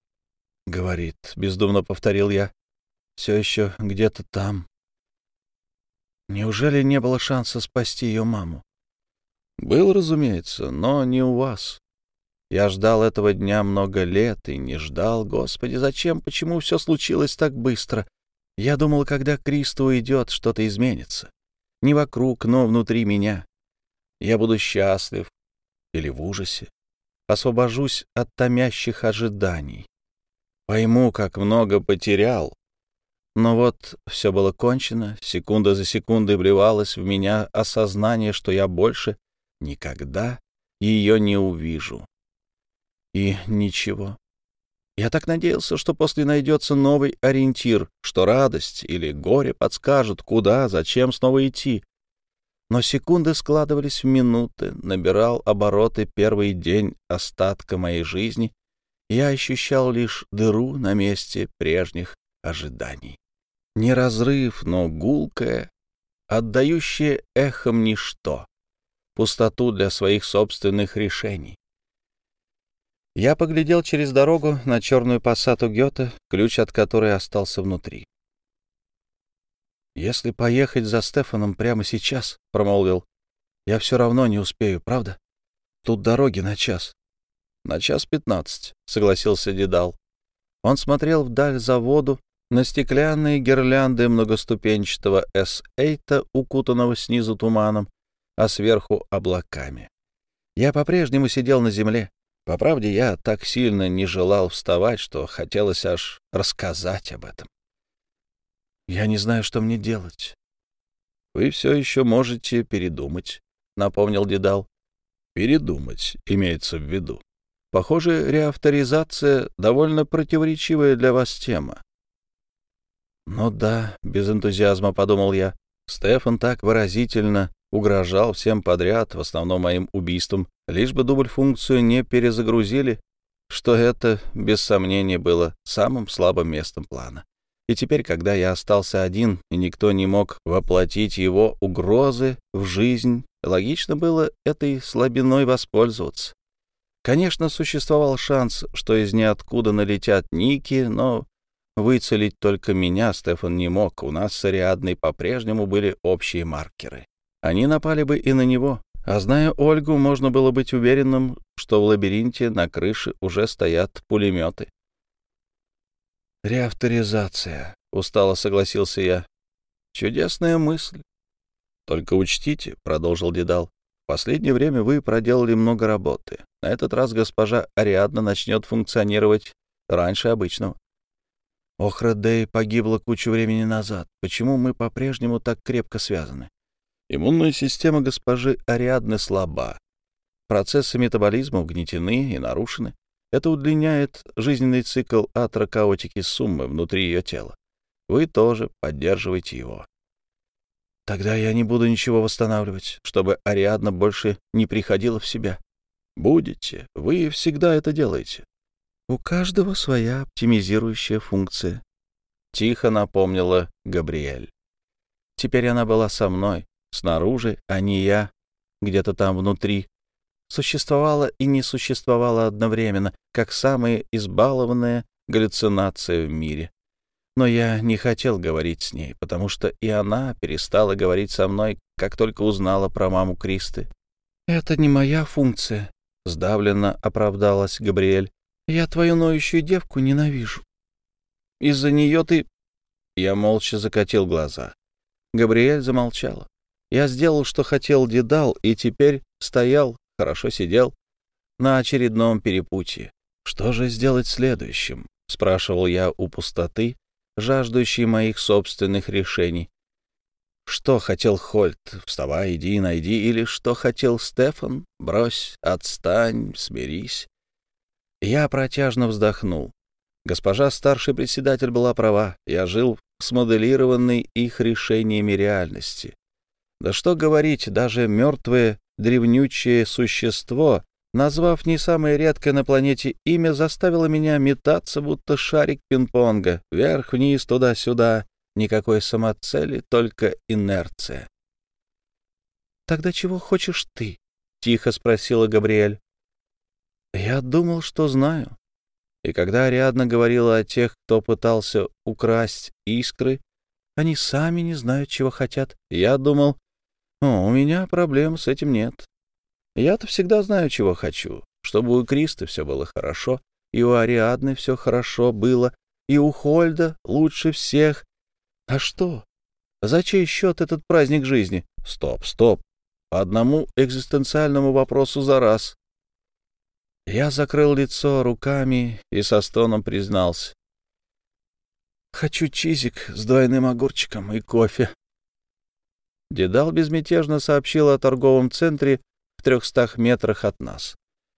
— говорит, — бездумно повторил я. — Все еще где-то там. Неужели не было шанса спасти ее маму? — Был, разумеется, но не у вас. Я ждал этого дня много лет и не ждал. Господи, зачем, почему все случилось так быстро? Я думал, когда Кристо уйдет, что-то изменится. Не вокруг, но внутри меня. Я буду счастлив или в ужасе. Освобожусь от томящих ожиданий. Пойму, как много потерял. Но вот все было кончено, секунда за секундой вливалось в меня осознание, что я больше никогда ее не увижу. И ничего. Я так надеялся, что после найдется новый ориентир, что радость или горе подскажут, куда, зачем снова идти. Но секунды складывались в минуты, набирал обороты первый день остатка моей жизни — я ощущал лишь дыру на месте прежних ожиданий. Не разрыв, но гулкое, отдающее эхом ничто, пустоту для своих собственных решений. Я поглядел через дорогу на черную пассату Гёте, ключ от которой остался внутри. «Если поехать за Стефаном прямо сейчас», — промолвил, — «я все равно не успею, правда? Тут дороги на час. «На час пятнадцать», — согласился Дедал. Он смотрел вдаль заводу, на стеклянные гирлянды многоступенчатого С-8, укутанного снизу туманом, а сверху — облаками. Я по-прежнему сидел на земле. По правде, я так сильно не желал вставать, что хотелось аж рассказать об этом. Я не знаю, что мне делать. — Вы все еще можете передумать, — напомнил Дедал. — Передумать имеется в виду. Похоже, реавторизация — довольно противоречивая для вас тема. «Ну да», — без энтузиазма подумал я. Стефан так выразительно угрожал всем подряд, в основном моим убийством, лишь бы дубль-функцию не перезагрузили, что это, без сомнения, было самым слабым местом плана. И теперь, когда я остался один, и никто не мог воплотить его угрозы в жизнь, логично было этой слабиной воспользоваться. Конечно, существовал шанс, что из ниоткуда налетят Ники, но выцелить только меня Стефан не мог. У нас с Ариадной по-прежнему были общие маркеры. Они напали бы и на него. А зная Ольгу, можно было быть уверенным, что в лабиринте на крыше уже стоят пулеметы. «Реавторизация», — устало согласился я. «Чудесная мысль». «Только учтите», — продолжил Дедал, — «в последнее время вы проделали много работы. На этот раз госпожа Ариадна начнет функционировать раньше обычного. Охра Дэй погибла кучу времени назад. Почему мы по-прежнему так крепко связаны? Иммунная система госпожи Ариадны слаба. Процессы метаболизма угнетены и нарушены. Это удлиняет жизненный цикл атрокаотики суммы внутри ее тела. Вы тоже поддерживаете его. Тогда я не буду ничего восстанавливать, чтобы Ариадна больше не приходила в себя. Будете. Вы всегда это делаете. У каждого своя оптимизирующая функция. Тихо напомнила Габриэль. Теперь она была со мной, снаружи, а не я, где-то там внутри. Существовала и не существовала одновременно, как самая избалованная галлюцинация в мире. Но я не хотел говорить с ней, потому что и она перестала говорить со мной, как только узнала про маму Кристы. «Это не моя функция», — сдавленно оправдалась Габриэль. «Я твою ноющую девку ненавижу. Из-за нее ты...» Я молча закатил глаза. Габриэль замолчала. Я сделал, что хотел Дедал, и теперь стоял, хорошо сидел, на очередном перепутье. Что же сделать следующим? — спрашивал я у пустоты, жаждущей моих собственных решений. Что хотел Хольт? Вставай, иди, найди. Или что хотел Стефан? Брось, отстань, смирись. Я протяжно вздохнул. Госпожа старший председатель была права. Я жил в смоделированной их решениями реальности. Да что говорить, даже мертвое древнючее существо, назвав не самое редкое на планете имя, заставило меня метаться, будто шарик пинг-понга, вверх-вниз, туда-сюда. Никакой самоцели, только инерция. «Тогда чего хочешь ты?» — тихо спросила Габриэль. «Я думал, что знаю. И когда Ариадна говорила о тех, кто пытался украсть искры, они сами не знают, чего хотят, я думал, о, у меня проблем с этим нет. Я-то всегда знаю, чего хочу. Чтобы у Криста все было хорошо, и у Ариадны все хорошо было, и у Хольда лучше всех. А что? За чей счет этот праздник жизни? Стоп, стоп. По одному экзистенциальному вопросу за раз. Я закрыл лицо руками и со стоном признался. Хочу чизик с двойным огурчиком и кофе. Дедал безмятежно сообщил о торговом центре в трехстах метрах от нас.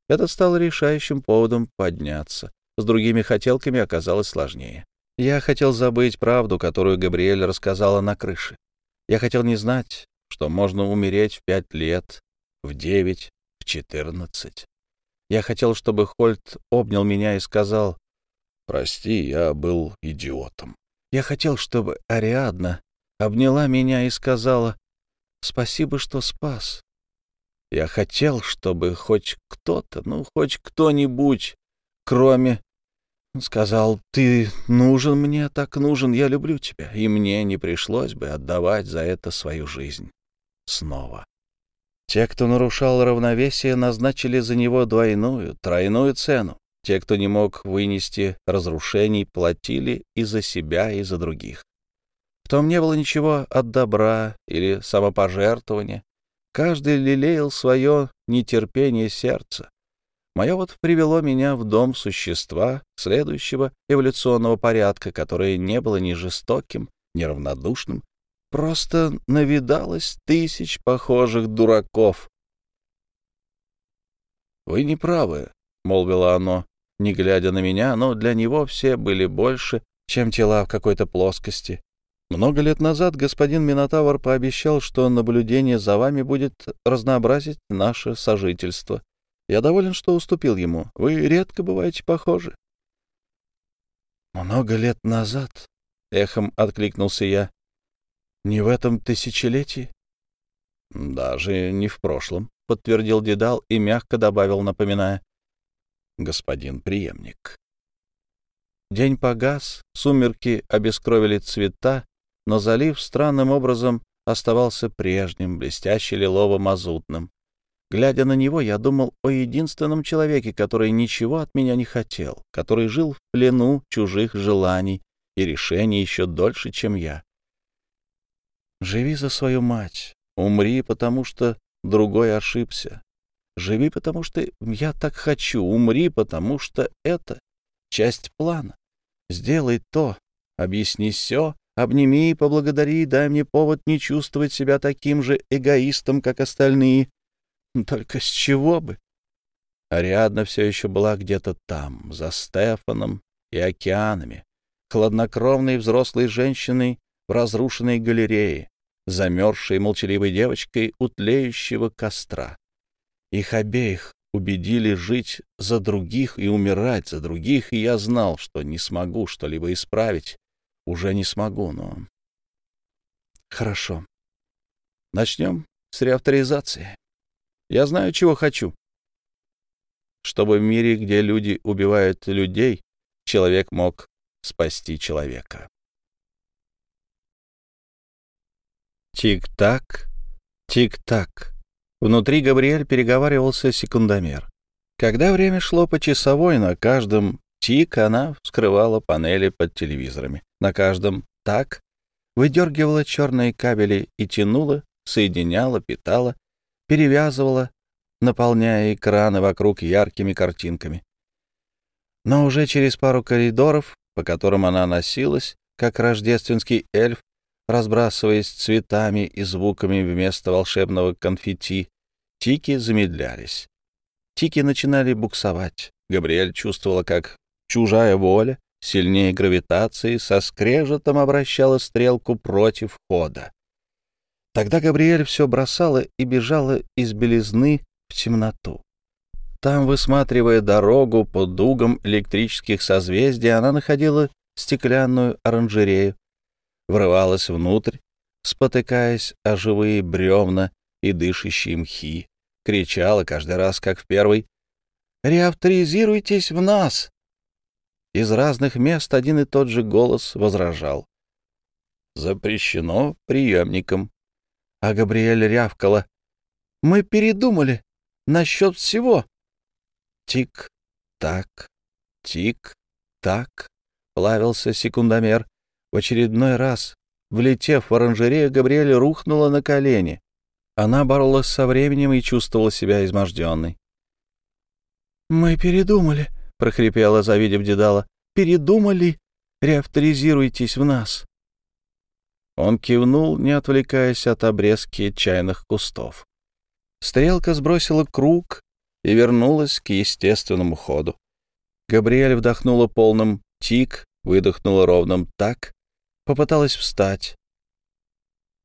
Это стало решающим поводом подняться. С другими хотелками оказалось сложнее. Я хотел забыть правду, которую Габриэль рассказала на крыше. Я хотел не знать, что можно умереть в пять лет, в девять, в четырнадцать. Я хотел, чтобы Хольт обнял меня и сказал, «Прости, я был идиотом». Я хотел, чтобы Ариадна обняла меня и сказала «Спасибо, что спас». Я хотел, чтобы хоть кто-то, ну, хоть кто-нибудь, кроме... Сказал, ты нужен мне, так нужен, я люблю тебя, и мне не пришлось бы отдавать за это свою жизнь. Снова. Те, кто нарушал равновесие, назначили за него двойную, тройную цену. Те, кто не мог вынести разрушений, платили и за себя, и за других. В том не было ничего от добра или самопожертвования. Каждый лелеял свое нетерпение сердца. Мое вот привело меня в дом существа следующего эволюционного порядка, которое не было ни жестоким, ни равнодушным, просто навидалось тысяч похожих дураков. «Вы не правы», — молвило оно, не глядя на меня, но для него все были больше, чем тела в какой-то плоскости, Много лет назад господин Минотавр пообещал, что наблюдение за вами будет разнообразить наше сожительство. Я доволен, что уступил ему. Вы редко бываете похожи. Много лет назад, — эхом откликнулся я, — не в этом тысячелетии? Даже не в прошлом, — подтвердил Дедал и мягко добавил, напоминая. Господин преемник. День погас, сумерки обескровили цвета, но залив странным образом оставался прежним, блестяще лилово-мазутным. Глядя на него, я думал о единственном человеке, который ничего от меня не хотел, который жил в плену чужих желаний и решений еще дольше, чем я. Живи за свою мать, умри, потому что другой ошибся. Живи, потому что я так хочу, умри, потому что это часть плана. Сделай то, объясни все, Обними и поблагодари, дай мне повод не чувствовать себя таким же эгоистом, как остальные. Только с чего бы? Ариадна все еще была где-то там, за Стефаном и океанами, хладнокровной взрослой женщиной в разрушенной галерее, замерзшей молчаливой девочкой у тлеющего костра. Их обеих убедили жить за других и умирать за других, и я знал, что не смогу что-либо исправить, уже не смогу, но... Хорошо. Начнем с реавторизации. Я знаю, чего хочу. Чтобы в мире, где люди убивают людей, человек мог спасти человека. Тик-так, тик-так. Внутри Габриэль переговаривался секундомер. Когда время шло по часовой, на каждом тик она вскрывала панели под телевизорами на каждом «так», выдергивала черные кабели и тянула, соединяла, питала, перевязывала, наполняя экраны вокруг яркими картинками. Но уже через пару коридоров, по которым она носилась, как рождественский эльф, разбрасываясь цветами и звуками вместо волшебного конфетти, тики замедлялись. Тики начинали буксовать. Габриэль чувствовала, как чужая воля сильнее гравитации, со скрежетом обращала стрелку против хода. Тогда Габриэль все бросала и бежала из белизны в темноту. Там, высматривая дорогу по дугам электрических созвездий, она находила стеклянную оранжерею, врывалась внутрь, спотыкаясь о живые бревна и дышащие мхи, кричала каждый раз, как в первый «Реавторизируйтесь в нас! Из разных мест один и тот же голос возражал. «Запрещено приемникам». А Габриэль рявкала. «Мы передумали. Насчет всего». Тик-так, тик-так, плавился секундомер. В очередной раз, влетев в оранжерею, Габриэль рухнула на колени. Она боролась со временем и чувствовала себя изможденной. «Мы передумали», — прохрипела, завидев Дедала. «Передумали? Реавторизируйтесь в нас». Он кивнул, не отвлекаясь от обрезки чайных кустов. Стрелка сбросила круг и вернулась к естественному ходу. Габриэль вдохнула полным тик, выдохнула ровным так, попыталась встать.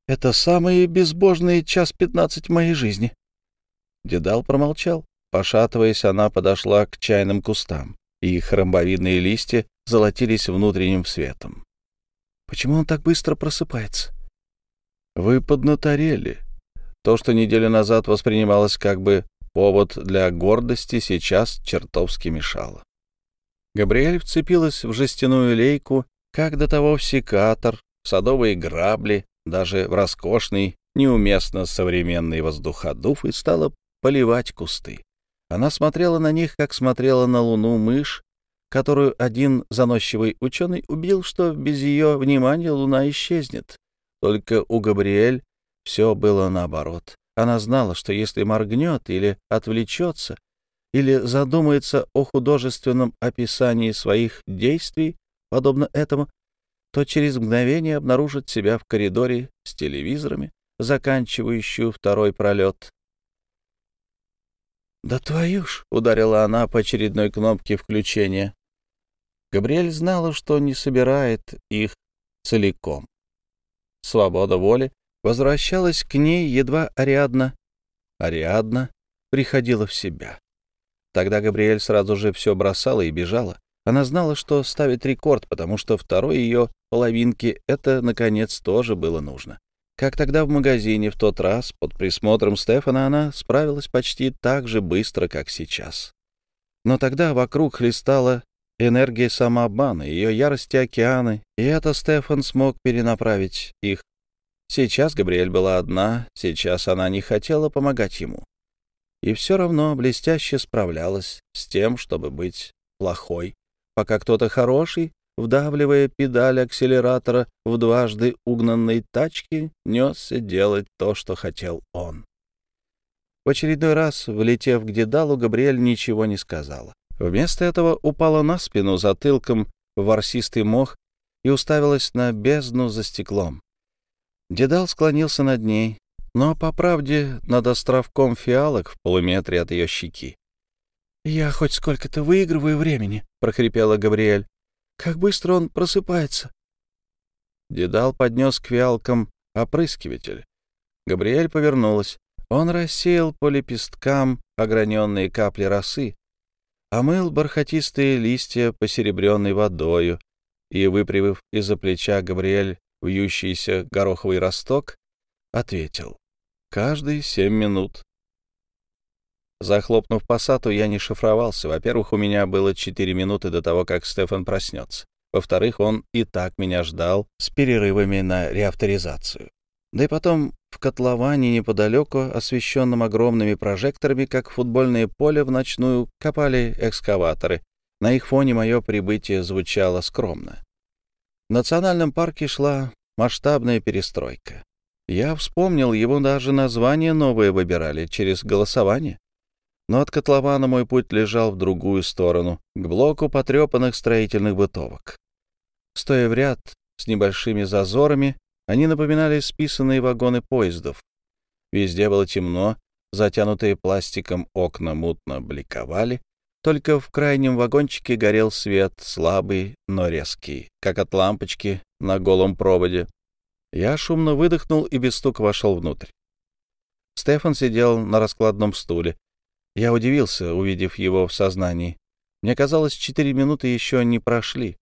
«Это самый безбожный час пятнадцать моей жизни». Дедал промолчал. Пошатываясь, она подошла к чайным кустам, их ромбовидные листья золотились внутренним светом. «Почему он так быстро просыпается?» «Вы поднаторели. То, что неделю назад воспринималось как бы повод для гордости, сейчас чертовски мешало». Габриэль вцепилась в жестяную лейку, как до того в секатор, в садовые грабли, даже в роскошный, неуместно современный воздуходув и стала поливать кусты. Она смотрела на них, как смотрела на луну мышь, которую один заносчивый ученый убил, что без ее внимания луна исчезнет. Только у Габриэль все было наоборот. Она знала, что если моргнет или отвлечется, или задумается о художественном описании своих действий, подобно этому, то через мгновение обнаружит себя в коридоре с телевизорами, заканчивающую второй пролет, «Да твою ж!» — ударила она по очередной кнопке включения. Габриэль знала, что не собирает их целиком. свобода воли, возвращалась к ней, едва Ариадна... Ариадна приходила в себя. Тогда Габриэль сразу же все бросала и бежала. Она знала, что ставит рекорд, потому что второй ее половинке это, наконец, тоже было нужно. Как тогда в магазине в тот раз, под присмотром Стефана, она справилась почти так же быстро, как сейчас. Но тогда вокруг хлестала энергия самообмана, ее ярости океаны, и это Стефан смог перенаправить их. Сейчас Габриэль была одна, сейчас она не хотела помогать ему. И все равно блестяще справлялась с тем, чтобы быть плохой пока кто-то хороший, вдавливая педаль акселератора в дважды угнанной тачке, несся делать то, что хотел он. В очередной раз, влетев к Дедалу, Габриэль ничего не сказала. Вместо этого упала на спину затылком в ворсистый мох и уставилась на бездну за стеклом. Дедал склонился над ней, но, по правде, над островком фиалок в полуметре от ее щеки. «Я хоть сколько-то выигрываю времени», — прохрипела Габриэль. «Как быстро он просыпается». Дедал поднес к фиалкам опрыскиватель. Габриэль повернулась. Он рассеял по лепесткам ограненные капли росы, омыл бархатистые листья посеребренной водою и, выпрямив из-за плеча Габриэль вьющийся гороховый росток, ответил. «Каждые семь минут Захлопнув пассату, я не шифровался. Во-первых, у меня было четыре минуты до того, как Стефан проснется. Во-вторых, он и так меня ждал с перерывами на реавторизацию. Да и потом в котловане неподалеку, освещенном огромными прожекторами, как футбольное поле в ночную, копали экскаваторы. На их фоне мое прибытие звучало скромно. В национальном парке шла масштабная перестройка. Я вспомнил, его даже название новое выбирали через голосование но от котлована мой путь лежал в другую сторону, к блоку потрепанных строительных бытовок. Стоя в ряд с небольшими зазорами, они напоминали списанные вагоны поездов. Везде было темно, затянутые пластиком окна мутно бликовали, только в крайнем вагончике горел свет, слабый, но резкий, как от лампочки на голом проводе. Я шумно выдохнул и без стука вошел внутрь. Стефан сидел на раскладном стуле, я удивился, увидев его в сознании. Мне казалось, четыре минуты еще не прошли.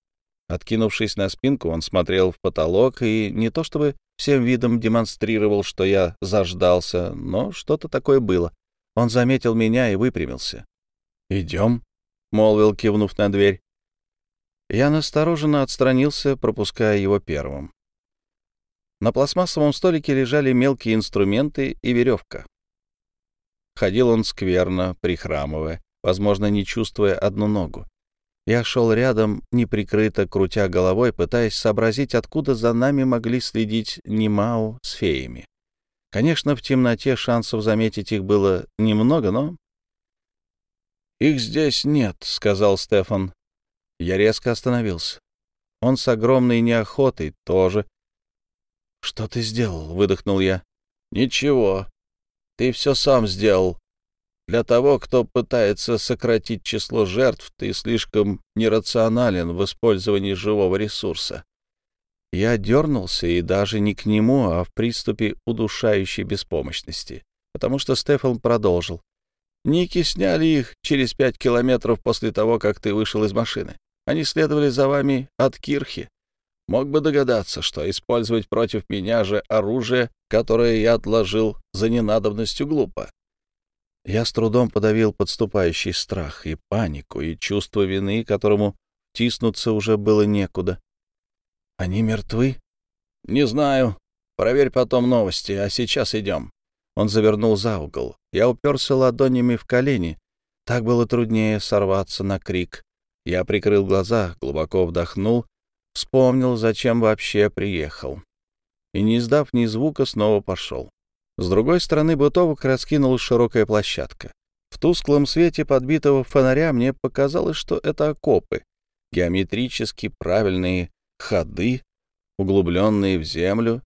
Откинувшись на спинку, он смотрел в потолок и не то чтобы всем видом демонстрировал, что я заждался, но что-то такое было. Он заметил меня и выпрямился. «Идем», — молвил, кивнув на дверь. Я настороженно отстранился, пропуская его первым. На пластмассовом столике лежали мелкие инструменты и веревка. Ходил он скверно, прихрамывая, возможно, не чувствуя одну ногу. Я шел рядом, неприкрыто крутя головой, пытаясь сообразить, откуда за нами могли следить Нимау с феями. Конечно, в темноте шансов заметить их было немного, но... «Их здесь нет», — сказал Стефан. Я резко остановился. Он с огромной неохотой тоже. «Что ты сделал?» — выдохнул я. «Ничего. Ты все сам сделал. Для того, кто пытается сократить число жертв, ты слишком нерационален в использовании живого ресурса. Я дернулся, и даже не к нему, а в приступе удушающей беспомощности, потому что Стефан продолжил. «Ники сняли их через пять километров после того, как ты вышел из машины. Они следовали за вами от Кирхи. Мог бы догадаться, что использовать против меня же оружие, которое я отложил за ненадобностью, глупо. Я с трудом подавил подступающий страх и панику, и чувство вины, которому тиснуться уже было некуда. Они мертвы? Не знаю. Проверь потом новости, а сейчас идем. Он завернул за угол. Я уперся ладонями в колени. Так было труднее сорваться на крик. Я прикрыл глаза, глубоко вдохнул Вспомнил, зачем вообще приехал. И, не издав ни звука, снова пошел. С другой стороны бытовок раскинулась широкая площадка. В тусклом свете подбитого фонаря мне показалось, что это окопы, геометрически правильные ходы, углубленные в землю,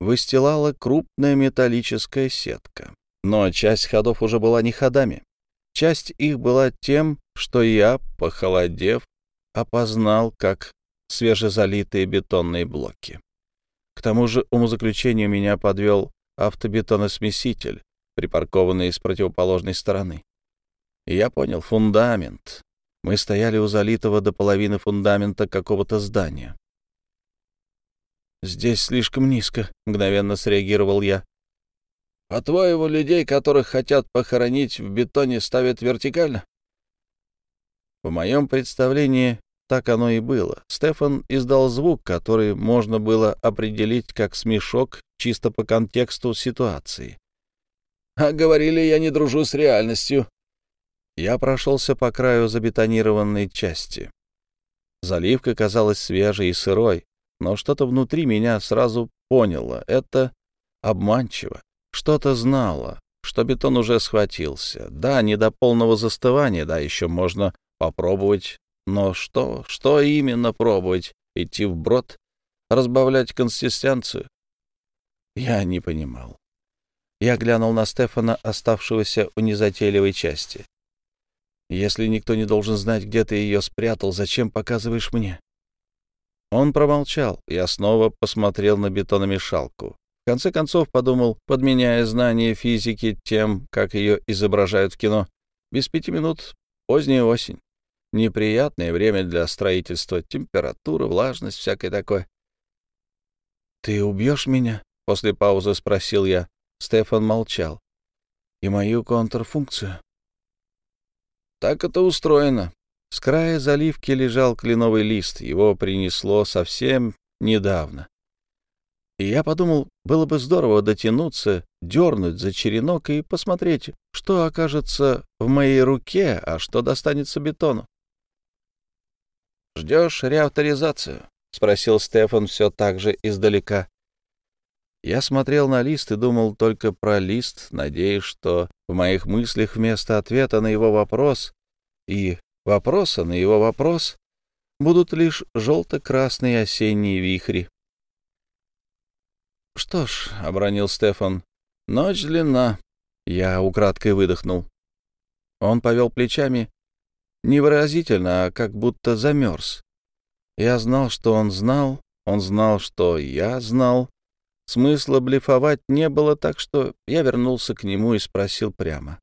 выстилала крупная металлическая сетка. Но часть ходов уже была не ходами. Часть их была тем, что я, похолодев, опознал как свежезалитые бетонные блоки. К тому же умозаключению меня подвел автобетоносмеситель, припаркованный с противоположной стороны. И я понял — фундамент. Мы стояли у залитого до половины фундамента какого-то здания. «Здесь слишком низко», — мгновенно среагировал я. «По-твоему, людей, которых хотят похоронить в бетоне, ставят вертикально?» В моем представлении так оно и было. Стефан издал звук, который можно было определить как смешок чисто по контексту ситуации. «А говорили, я не дружу с реальностью». Я прошелся по краю забетонированной части. Заливка казалась свежей и сырой, но что-то внутри меня сразу поняло — это обманчиво. Что-то знало, что бетон уже схватился. Да, не до полного застывания, да, еще можно попробовать но что, что именно пробовать? Идти вброд? Разбавлять консистенцию? Я не понимал. Я глянул на Стефана, оставшегося у незатейливой части. «Если никто не должен знать, где ты ее спрятал, зачем показываешь мне?» Он промолчал. Я снова посмотрел на бетономешалку. В конце концов подумал, подменяя знания физики тем, как ее изображают в кино. Без пяти минут поздняя осень. Неприятное время для строительства. Температура, влажность, всякое такое. «Ты убьешь меня?» — после паузы спросил я. Стефан молчал. «И мою контрфункцию?» «Так это устроено». С края заливки лежал кленовый лист. Его принесло совсем недавно. И я подумал, было бы здорово дотянуться, дернуть за черенок и посмотреть, что окажется в моей руке, а что достанется бетону. «Ждешь реавторизацию?» — спросил Стефан все так же издалека. Я смотрел на лист и думал только про лист, надеясь, что в моих мыслях вместо ответа на его вопрос и вопроса на его вопрос будут лишь желто-красные осенние вихри. «Что ж», — обронил Стефан, — «ночь длинна». Я украдкой выдохнул. Он повел плечами Невыразительно, а как будто замерз. Я знал, что он знал, он знал, что я знал. Смысла блефовать не было, так что я вернулся к нему и спросил прямо.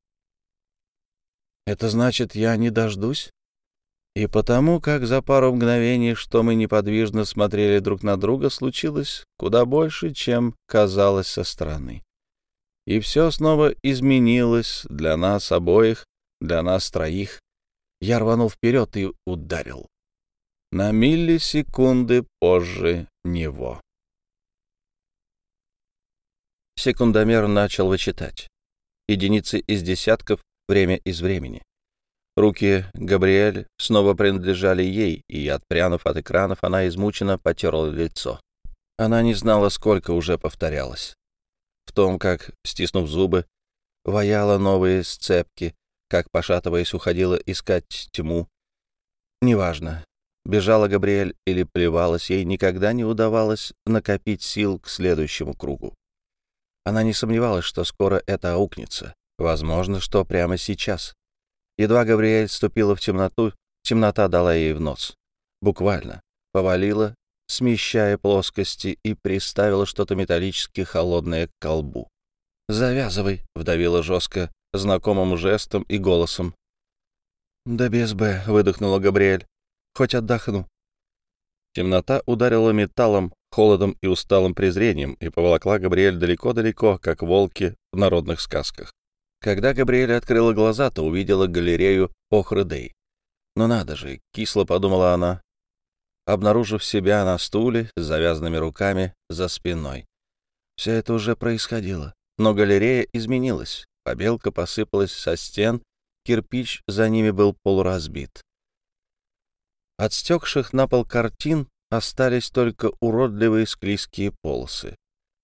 «Это значит, я не дождусь?» И потому, как за пару мгновений, что мы неподвижно смотрели друг на друга, случилось куда больше, чем казалось со стороны. И все снова изменилось для нас обоих, для нас троих. Я рванул вперед и ударил. На миллисекунды позже него. Секундомер начал вычитать. Единицы из десятков, время из времени. Руки Габриэль снова принадлежали ей, и, отпрянув от экранов, она измученно потерла лицо. Она не знала, сколько уже повторялось. В том, как, стиснув зубы, ваяла новые сцепки, как, пошатываясь, уходила искать тьму. Неважно, бежала Габриэль или плевалась, ей никогда не удавалось накопить сил к следующему кругу. Она не сомневалась, что скоро это аукнется. Возможно, что прямо сейчас. Едва Габриэль ступила в темноту, темнота дала ей в нос. Буквально. Повалила, смещая плоскости, и приставила что-то металлически холодное к колбу. «Завязывай», — вдавила жестко, знакомым жестом и голосом. «Да без Б», — выдохнула Габриэль. «Хоть отдохну». Темнота ударила металлом, холодом и усталым презрением и поволокла Габриэль далеко-далеко, как волки в народных сказках. Когда Габриэль открыла глаза, то увидела галерею Охры «Ну надо же», — кисло подумала она, обнаружив себя на стуле с завязанными руками за спиной. Все это уже происходило, но галерея изменилась. Побелка посыпалась со стен, кирпич за ними был полуразбит. От стекших на пол картин остались только уродливые склизкие полосы.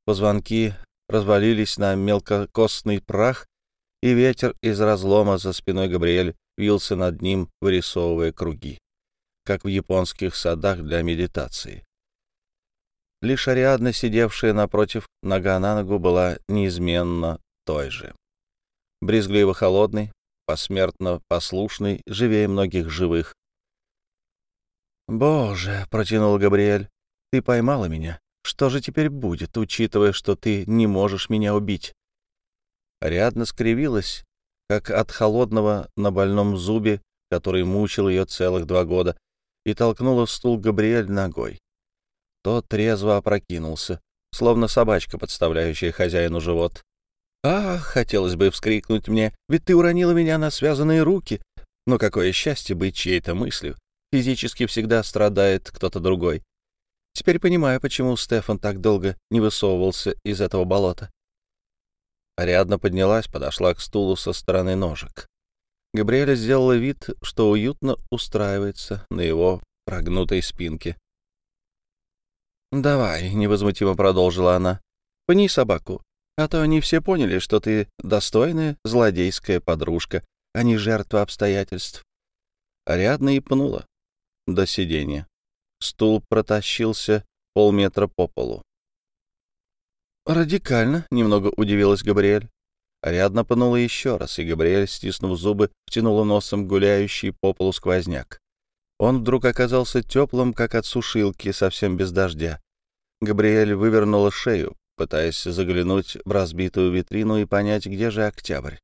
Позвонки развалились на мелкокостный прах, и ветер из разлома за спиной Габриэль вился над ним, вырисовывая круги, как в японских садах для медитации. Лишь Ариадна, сидевшая напротив, нога на ногу, была неизменно той же брезгливо холодный, посмертно послушный, живее многих живых. «Боже!» — протянул Габриэль. «Ты поймала меня. Что же теперь будет, учитывая, что ты не можешь меня убить?» Ариадна скривилась, как от холодного на больном зубе, который мучил ее целых два года, и толкнула стул Габриэль ногой. Тот трезво опрокинулся, словно собачка, подставляющая хозяину живот. «Ах, хотелось бы вскрикнуть мне, ведь ты уронила меня на связанные руки. Но какое счастье быть чьей-то мыслью. Физически всегда страдает кто-то другой. Теперь понимаю, почему Стефан так долго не высовывался из этого болота. Ариадна поднялась, подошла к стулу со стороны ножек. Габриэля сделала вид, что уютно устраивается на его прогнутой спинке. «Давай», — невозмутимо продолжила она, — «пни собаку, а то они все поняли, что ты достойная злодейская подружка, а не жертва обстоятельств». Ариадна и пнула до сиденья. Стул протащился полметра по полу. «Радикально», — немного удивилась Габриэль. Ариадна пнула еще раз, и Габриэль, стиснув зубы, втянула носом гуляющий по полу сквозняк. Он вдруг оказался теплым, как от сушилки, совсем без дождя. Габриэль вывернула шею, пытаясь заглянуть в разбитую витрину и понять, где же октябрь.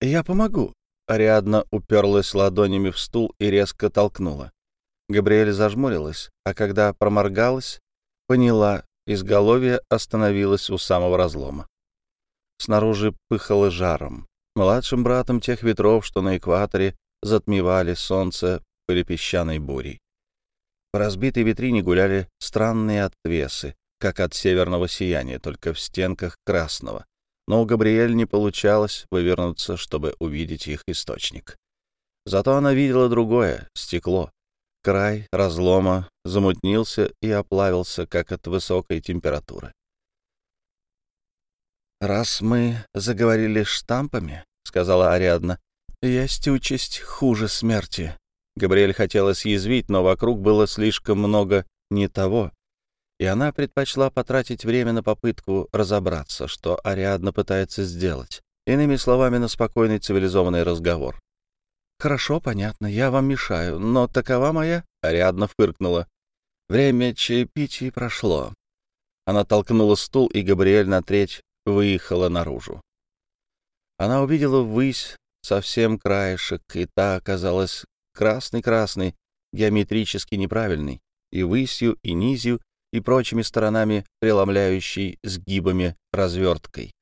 «Я помогу», — Ариадна уперлась ладонями в стул и резко толкнула. Габриэль зажмурилась, а когда проморгалась, поняла, изголовье остановилось у самого разлома. Снаружи пыхало жаром. Младшим братом тех ветров, что на экваторе затмевали солнце пылепесчаной бурей. В разбитой витрине гуляли странные отвесы, как от северного сияния, только в стенках красного. Но у Габриэль не получалось вывернуться, чтобы увидеть их источник. Зато она видела другое — стекло, Край разлома замутнился и оплавился, как от высокой температуры. «Раз мы заговорили штампами, — сказала Ариадна, — есть участь хуже смерти». Габриэль хотела съязвить, но вокруг было слишком много не того, и она предпочла потратить время на попытку разобраться, что Ариадна пытается сделать. Иными словами, на спокойный цивилизованный разговор. «Хорошо, понятно, я вам мешаю, но такова моя...» — Ариадна фыркнула. «Время чаепития прошло». Она толкнула стул, и Габриэль на треть выехала наружу. Она увидела ввысь совсем краешек, и та оказалась красный-красный, геометрически неправильный, и высью, и низью, и прочими сторонами преломляющей сгибами разверткой.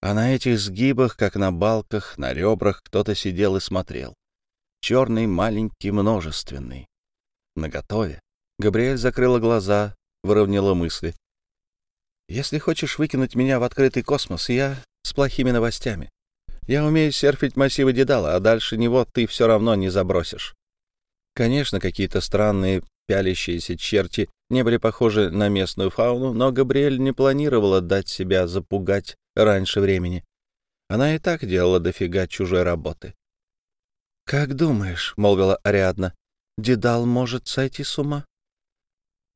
А на этих сгибах, как на балках, на ребрах кто-то сидел и смотрел. Черный, маленький, множественный. Наготове. Габриэль закрыла глаза, выровняла мысли. «Если хочешь выкинуть меня в открытый космос, я с плохими новостями. Я умею серфить массивы Дедала, а дальше него ты все равно не забросишь. Конечно, какие-то странные пялящиеся черти не были похожи на местную фауну, но Габриэль не планировала дать себя запугать раньше времени. Она и так делала дофига чужой работы. «Как думаешь», — молвила Ариадна, — «Дедал может сойти с ума?»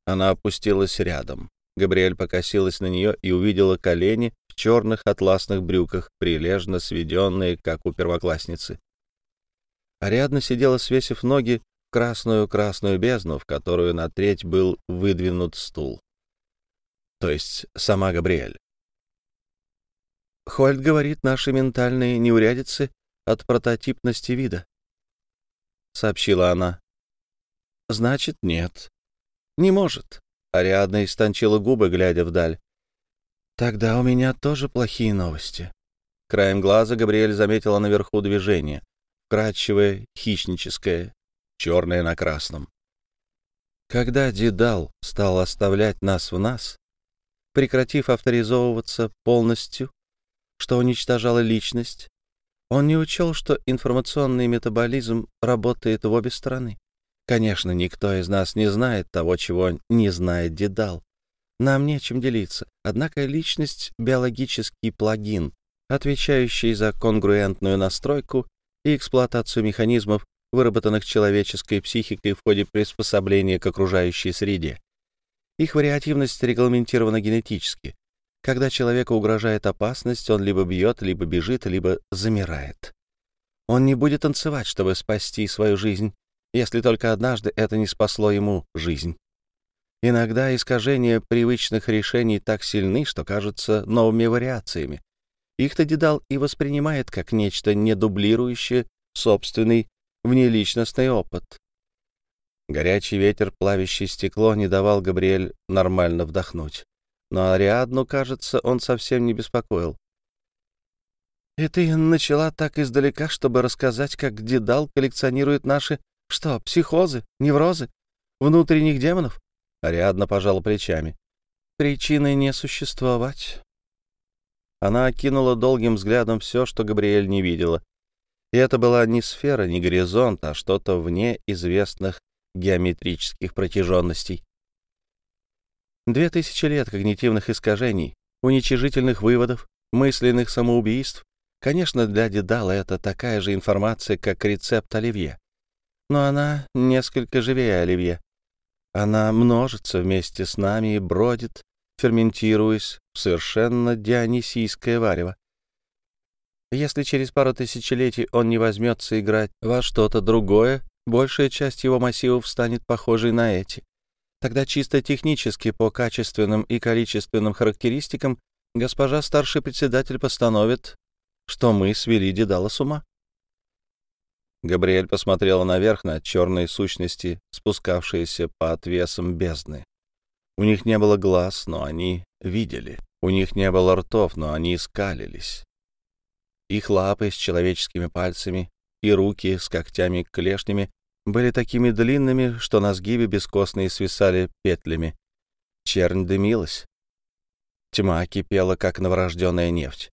Она опустилась рядом. Габриэль покосилась на нее и увидела колени в черных атласных брюках, прилежно сведенные, как у первоклассницы. Ариадна сидела, свесив ноги красную-красную бездну, в которую на треть был выдвинут стул. То есть сама Габриэль. Хольд говорит, наши ментальные неурядицы от прототипности вида. Сообщила она. Значит, нет. Не может. Ариадна истончила губы, глядя вдаль. Тогда у меня тоже плохие новости. Краем глаза Габриэль заметила наверху движение. Вкрадчивое, хищническое, черное на красном. Когда Дедал стал оставлять нас в нас, прекратив авторизовываться полностью, что уничтожало личность, он не учел, что информационный метаболизм работает в обе стороны. Конечно, никто из нас не знает того, чего не знает Дедал. Нам нечем делиться. Однако личность — биологический плагин, отвечающий за конгруентную настройку и эксплуатацию механизмов, выработанных человеческой психикой в ходе приспособления к окружающей среде. Их вариативность регламентирована генетически, когда человеку угрожает опасность, он либо бьет, либо бежит, либо замирает. Он не будет танцевать, чтобы спасти свою жизнь, если только однажды это не спасло ему жизнь. Иногда искажения привычных решений так сильны, что кажутся новыми вариациями. Их-то Дедал и воспринимает как нечто недублирующее собственный внеличностный опыт. Горячий ветер, плавящий стекло, не давал Габриэль нормально вдохнуть. Но Ариадну, кажется, он совсем не беспокоил. «И ты начала так издалека, чтобы рассказать, как Дедал коллекционирует наши, что, психозы, неврозы, внутренних демонов?» Ариадна пожала плечами. «Причины не существовать». Она окинула долгим взглядом все, что Габриэль не видела. И это была не сфера, не горизонт, а что-то вне известных геометрических протяженностей. Две тысячи лет когнитивных искажений, уничижительных выводов, мысленных самоубийств. Конечно, для Дедала это такая же информация, как рецепт оливье. Но она несколько живее оливье. Она множится вместе с нами и бродит, ферментируясь в совершенно дионисийское варево. Если через пару тысячелетий он не возьмется играть во что-то другое, большая часть его массивов станет похожей на эти. Тогда чисто технически по качественным и количественным характеристикам госпожа старший председатель постановит, что мы свели Дедала с ума. Габриэль посмотрела наверх на черные сущности, спускавшиеся по отвесам бездны. У них не было глаз, но они видели. У них не было ртов, но они скалились. Их лапы с человеческими пальцами и руки с когтями-клешнями были такими длинными, что на сгибе бескостные свисали петлями. Чернь дымилась. Тьма кипела, как новорожденная нефть.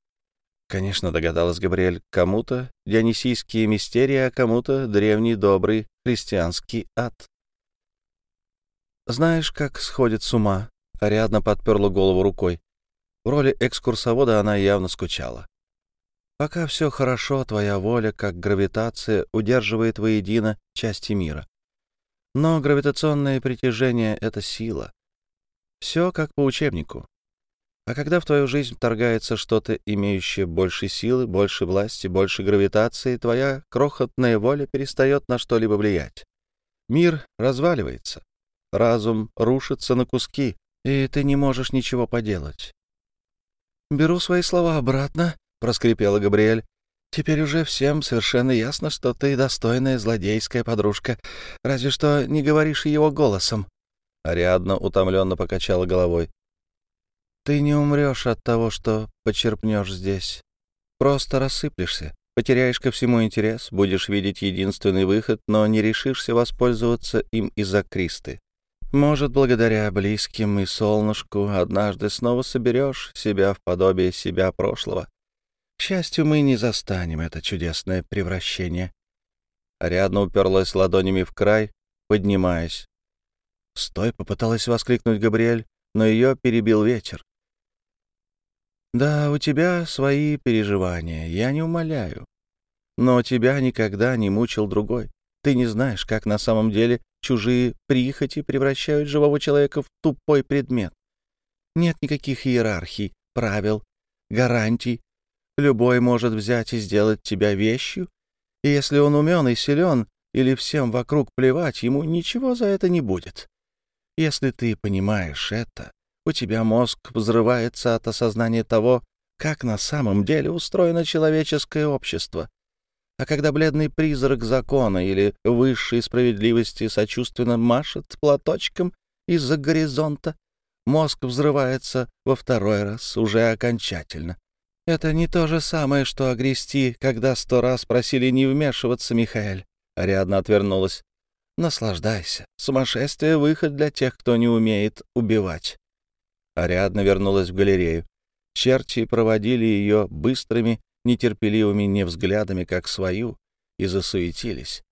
Конечно, догадалась Габриэль, кому-то дионисийские мистерии, а кому-то древний добрый христианский ад. «Знаешь, как сходит с ума?» — Ариадна подперла голову рукой. В роли экскурсовода она явно скучала. «Пока все хорошо, твоя воля, как гравитация, удерживает воедино части мира. Но гравитационное притяжение — это сила. Все как по учебнику. А когда в твою жизнь вторгается что-то, имеющее больше силы, больше власти, больше гравитации, твоя крохотная воля перестает на что-либо влиять. Мир разваливается, разум рушится на куски, и ты не можешь ничего поделать. «Беру свои слова обратно», — проскрипела Габриэль. «Теперь уже всем совершенно ясно, что ты достойная злодейская подружка, разве что не говоришь его голосом». Ариадна утомленно покачала головой. Ты не умрешь от того, что почерпнешь здесь. Просто рассыплешься, потеряешь ко всему интерес, будешь видеть единственный выход, но не решишься воспользоваться им из-за Кристы. Может, благодаря близким и солнышку однажды снова соберешь себя в подобие себя прошлого. К счастью, мы не застанем это чудесное превращение. Ариадна уперлась ладонями в край, поднимаясь. «Стой!» — попыталась воскликнуть Габриэль, но ее перебил ветер. Да, у тебя свои переживания, я не умоляю. Но тебя никогда не мучил другой. Ты не знаешь, как на самом деле чужие прихоти превращают живого человека в тупой предмет. Нет никаких иерархий, правил, гарантий. Любой может взять и сделать тебя вещью, и если он умен и силен, или всем вокруг плевать, ему ничего за это не будет. Если ты понимаешь это, у тебя мозг взрывается от осознания того, как на самом деле устроено человеческое общество. А когда бледный призрак закона или высшей справедливости сочувственно машет платочком из-за горизонта, мозг взрывается во второй раз, уже окончательно. Это не то же самое, что огрести, когда сто раз просили не вмешиваться, Михаэль. Ариадна отвернулась. Наслаждайся. Сумасшествие — выход для тех, кто не умеет убивать. Ариадна вернулась в галерею. Черти проводили ее быстрыми, нетерпеливыми невзглядами, как свою, и засуетились.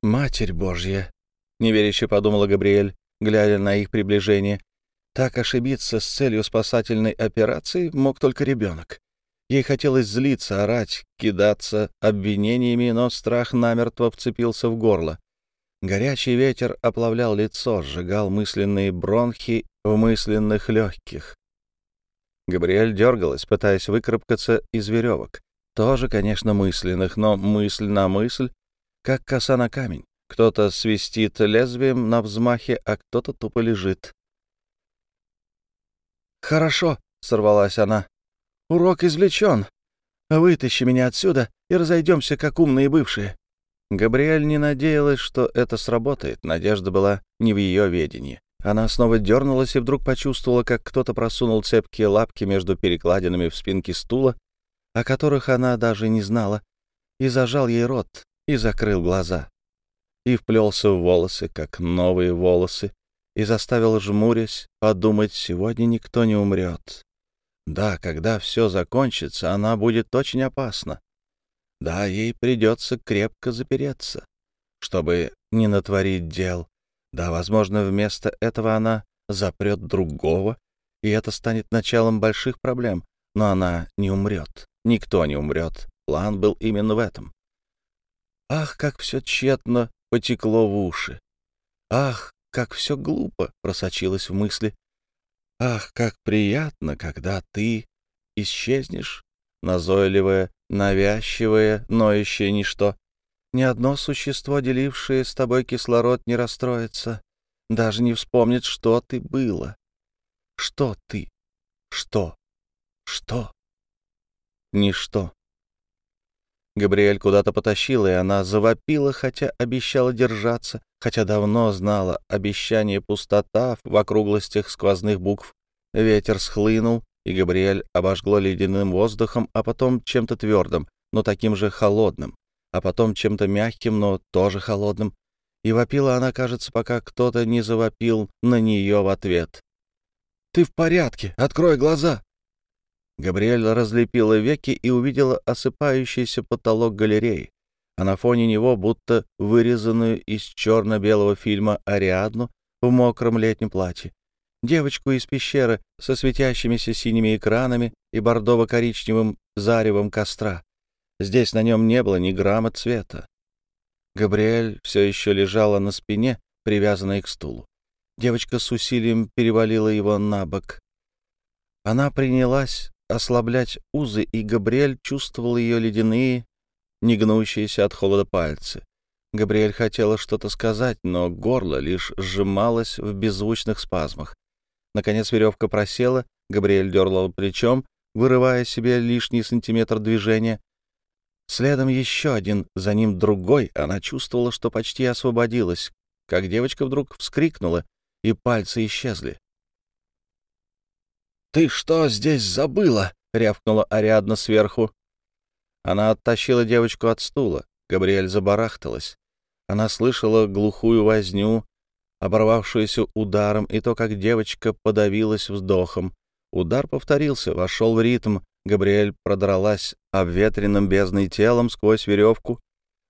«Матерь Божья!» — неверяще подумала Габриэль, глядя на их приближение. Так ошибиться с целью спасательной операции мог только ребенок. Ей хотелось злиться, орать, кидаться обвинениями, но страх намертво вцепился в горло. Горячий ветер оплавлял лицо, сжигал мысленные бронхи в мысленных легких. Габриэль дергалась, пытаясь выкарабкаться из веревок. Тоже, конечно, мысленных, но мысль на мысль, как коса на камень. Кто-то свистит лезвием на взмахе, а кто-то тупо лежит. «Хорошо», — сорвалась она. «Урок извлечен. Вытащи меня отсюда и разойдемся, как умные бывшие». Габриэль не надеялась, что это сработает. Надежда была не в ее ведении. Она снова дернулась и вдруг почувствовала, как кто-то просунул цепкие лапки между перекладинами в спинке стула, о которых она даже не знала, и зажал ей рот, и закрыл глаза. И вплелся в волосы, как новые волосы, и заставил, жмурясь, подумать, сегодня никто не умрет. Да, когда все закончится, она будет очень опасна. Да, ей придется крепко запереться, чтобы не натворить дел. Да, возможно, вместо этого она запрет другого, и это станет началом больших проблем. Но она не умрет. Никто не умрет. План был именно в этом. Ах, как все тщетно потекло в уши. Ах, как все глупо просочилось в мысли. Ах, как приятно, когда ты исчезнешь, назойливое, навязчивое, ноющее ничто. Ни одно существо, делившее с тобой кислород, не расстроится, даже не вспомнит, что ты было. Что ты? Что? Что? Ничто. Габриэль куда-то потащила, и она завопила, хотя обещала держаться, хотя давно знала обещание пустота в округлостях сквозных букв. Ветер схлынул, и Габриэль обожгло ледяным воздухом, а потом чем-то твердым, но таким же холодным, а потом чем-то мягким, но тоже холодным. И вопила она, кажется, пока кто-то не завопил на нее в ответ. «Ты в порядке! Открой глаза!» Габриэль разлепила веки и увидела осыпающийся потолок галереи, а на фоне него будто вырезанную из черно-белого фильма Ариадну в мокром летнем платье. Девочку из пещеры со светящимися синими экранами и бордово-коричневым заревом костра. Здесь на нем не было ни грамма цвета. Габриэль все еще лежала на спине, привязанной к стулу. Девочка с усилием перевалила его на бок. Она принялась ослаблять узы, и Габриэль чувствовал ее ледяные, негнущиеся от холода пальцы. Габриэль хотела что-то сказать, но горло лишь сжималось в беззвучных спазмах. Наконец веревка просела, Габриэль дернул плечом, вырывая себе лишний сантиметр движения. Следом еще один, за ним другой. Она чувствовала, что почти освободилась, как девочка вдруг вскрикнула, и пальцы исчезли. «Ты что здесь забыла?» — рявкнула Ариадна сверху. Она оттащила девочку от стула. Габриэль забарахталась. Она слышала глухую возню, оборвавшуюся ударом, и то, как девочка подавилась вздохом. Удар повторился, вошел в ритм. Габриэль продралась обветренным бездной телом сквозь веревку,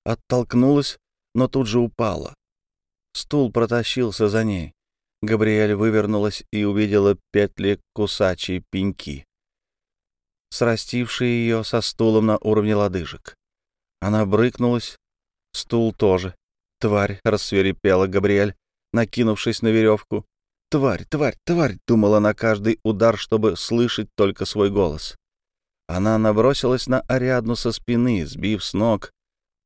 оттолкнулась, но тут же упала. Стул протащился за ней. Габриэль вывернулась и увидела петли кусачей пеньки, срастившие ее со стулом на уровне лодыжек. Она брыкнулась, стул тоже. Тварь рассверепела Габриэль, накинувшись на веревку. «Тварь, тварь, тварь!» — думала на каждый удар, чтобы слышать только свой голос. Она набросилась на Ариадну со спины, сбив с ног,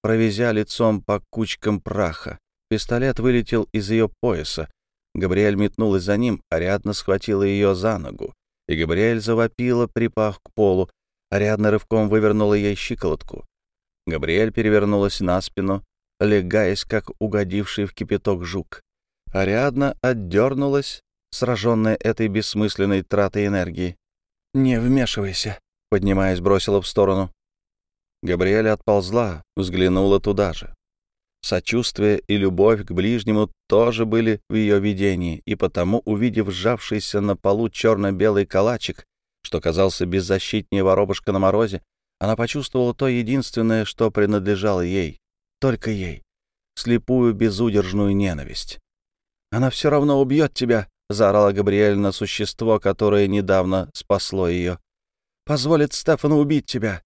провезя лицом по кучкам праха. Пистолет вылетел из ее пояса, Габриэль метнулась за ним, Ариадна схватила ее за ногу, и Габриэль завопила, припав к полу. Ариадна рывком вывернула ей щиколотку. Габриэль перевернулась на спину, легаясь, как угодивший в кипяток жук. Ариадна отдернулась, сраженная этой бессмысленной тратой энергии. «Не вмешивайся», — поднимаясь, бросила в сторону. Габриэль отползла, взглянула туда же. Сочувствие и любовь к ближнему тоже были в ее видении, и потому, увидев сжавшийся на полу черно-белый калачик, что казался беззащитнее воробушка на морозе, она почувствовала то единственное, что принадлежало ей, только ей, слепую безудержную ненависть. «Она все равно убьет тебя!» — заорала Габриэль на существо, которое недавно спасло ее. «Позволит Стефану убить тебя!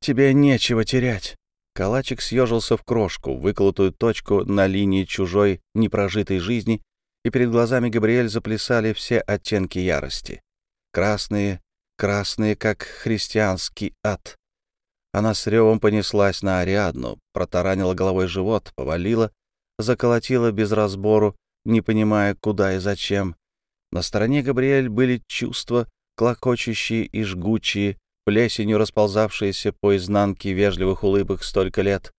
Тебе нечего терять!» Калачик съежился в крошку, выколотую точку на линии чужой непрожитой жизни, и перед глазами Габриэль заплясали все оттенки ярости. Красные, красные, как христианский ад. Она с ревом понеслась на Ариадну, протаранила головой живот, повалила, заколотила без разбору, не понимая, куда и зачем. На стороне Габриэль были чувства, клокочущие и жгучие, плесенью расползавшиеся по изнанке вежливых улыбок столько лет.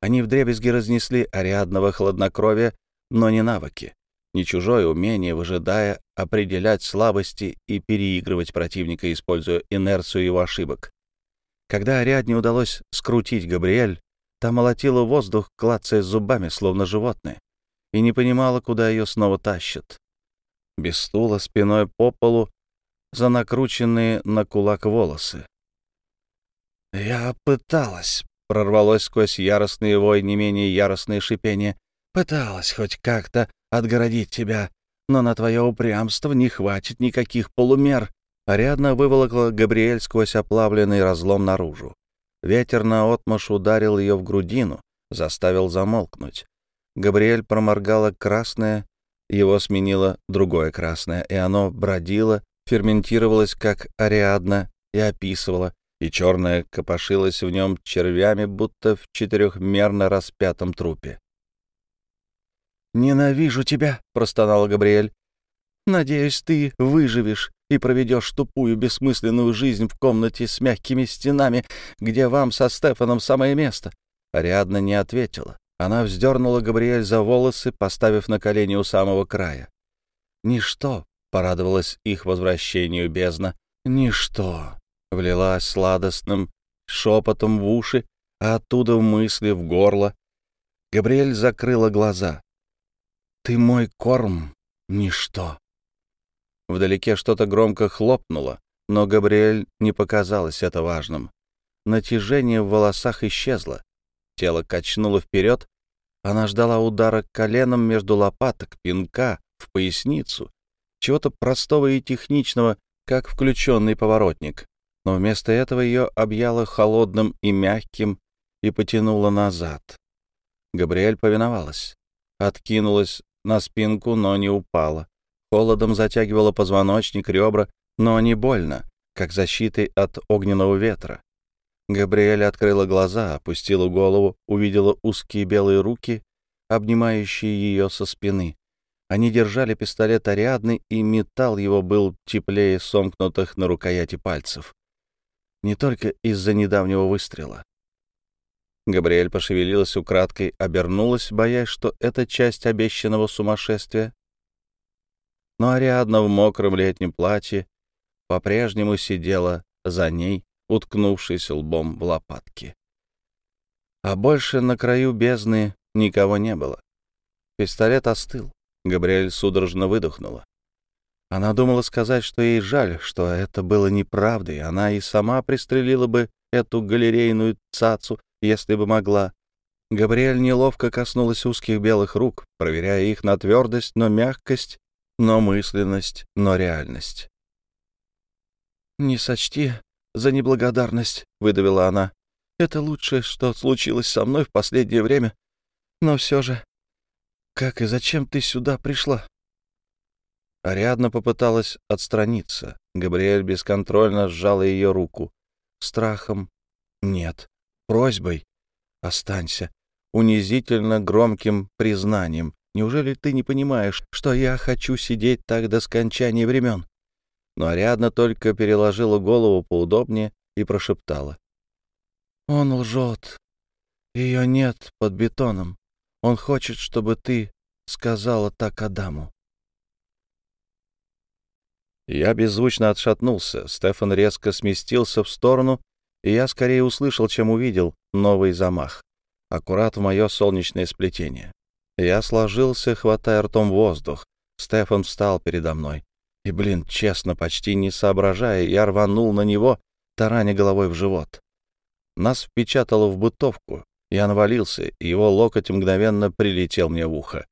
Они вдребезги разнесли ариадного хладнокровия, но не навыки, не чужое умение, выжидая, определять слабости и переигрывать противника, используя инерцию его ошибок. Когда Ариадне удалось скрутить Габриэль, та молотила воздух, клацая зубами, словно животное, и не понимала, куда ее снова тащат. Без стула, спиной по полу, за накрученные на кулак волосы. «Я пыталась», — прорвалось сквозь яростный вой не менее яростное шипение, «пыталась хоть как-то отгородить тебя, но на твое упрямство не хватит никаких полумер». Ариадна выволокла Габриэль сквозь оплавленный разлом наружу. Ветер наотмашь ударил ее в грудину, заставил замолкнуть. Габриэль проморгала красное, его сменило другое красное, и оно бродило, ферментировалось, как Ариадна, и описывало, и черное копошилось в нем червями, будто в четырехмерно распятом трупе. «Ненавижу тебя!» — простонала Габриэль. «Надеюсь, ты выживешь и проведешь тупую, бессмысленную жизнь в комнате с мягкими стенами, где вам со Стефаном самое место». Ариадна не ответила. Она вздернула Габриэль за волосы, поставив на колени у самого края. «Ничто», — порадовалась их возвращению бездна, — «ничто», — влилась сладостным шепотом в уши, а оттуда в мысли, в горло. Габриэль закрыла глаза. «Ты мой корм, ничто». Вдалеке что-то громко хлопнуло, но Габриэль не показалось это важным. Натяжение в волосах исчезло. Тело качнуло вперед. Она ждала удара коленом между лопаток, пинка в поясницу, чего-то простого и техничного, как включенный поворотник. Но вместо этого ее объяло холодным и мягким и потянуло назад. Габриэль повиновалась. Откинулась на спинку, но не упала. Холодом затягивала позвоночник, ребра, но не больно, как защитой от огненного ветра. Габриэль открыла глаза, опустила голову, увидела узкие белые руки, обнимающие ее со спины. Они держали пистолет Ариадны, и металл его был теплее сомкнутых на рукояти пальцев. Не только из-за недавнего выстрела. Габриэль пошевелилась украдкой, обернулась, боясь, что это часть обещанного сумасшествия. Но Ариадна в мокром летнем платье по-прежнему сидела за ней, уткнувшись лбом в лопатки. А больше на краю бездны никого не было. Пистолет остыл. Габриэль судорожно выдохнула. Она думала сказать, что ей жаль, что это было неправдой. Она и сама пристрелила бы эту галерейную цацу, если бы могла. Габриэль неловко коснулась узких белых рук, проверяя их на твердость, но мягкость, но мысленность, но реальность. «Не сочти за неблагодарность», — выдавила она. «Это лучшее, что случилось со мной в последнее время. Но все же... Как и зачем ты сюда пришла?» Ариадна попыталась отстраниться. Габриэль бесконтрольно сжала ее руку. Страхом? Нет просьбой «Останься», унизительно громким признанием. Неужели ты не понимаешь, что я хочу сидеть так до скончания времен? Но Ариадна только переложила голову поудобнее и прошептала. Он лжет. Ее нет под бетоном. Он хочет, чтобы ты сказала так Адаму. Я беззвучно отшатнулся. Стефан резко сместился в сторону, и я скорее услышал, чем увидел новый замах. Аккурат в мое солнечное сплетение. Я сложился, хватая ртом воздух. Стефан встал передо мной. И, блин, честно, почти не соображая, я рванул на него, тараня головой в живот. Нас впечатало в бытовку. Я навалился, и его локоть мгновенно прилетел мне в ухо.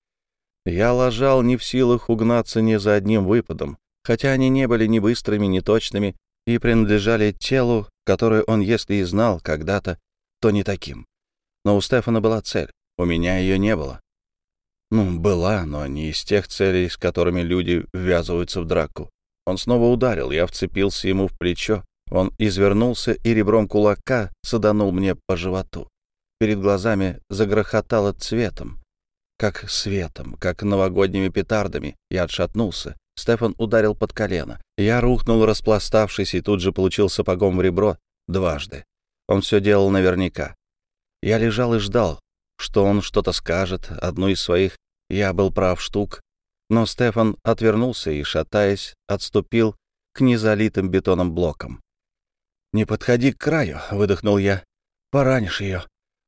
Я ложал не в силах угнаться ни за одним выпадом, хотя они не были ни быстрыми, ни точными, и принадлежали телу, которое он, если и знал когда-то, то не таким. Но у Стефана была цель, у меня ее не было. Ну, была, но не из тех целей, с которыми люди ввязываются в драку. Он снова ударил, я вцепился ему в плечо. Он извернулся и ребром кулака саданул мне по животу. Перед глазами загрохотало цветом, как светом, как новогодними петардами. Я отшатнулся. Стефан ударил под колено. Я рухнул, распластавшись, и тут же получил сапогом в ребро дважды. Он все делал наверняка. Я лежал и ждал, что он что-то скажет, одну из своих «я был прав» штук. Но Стефан отвернулся и, шатаясь, отступил к незалитым бетоном блокам. «Не подходи к краю», — выдохнул я. «Поранишь ее».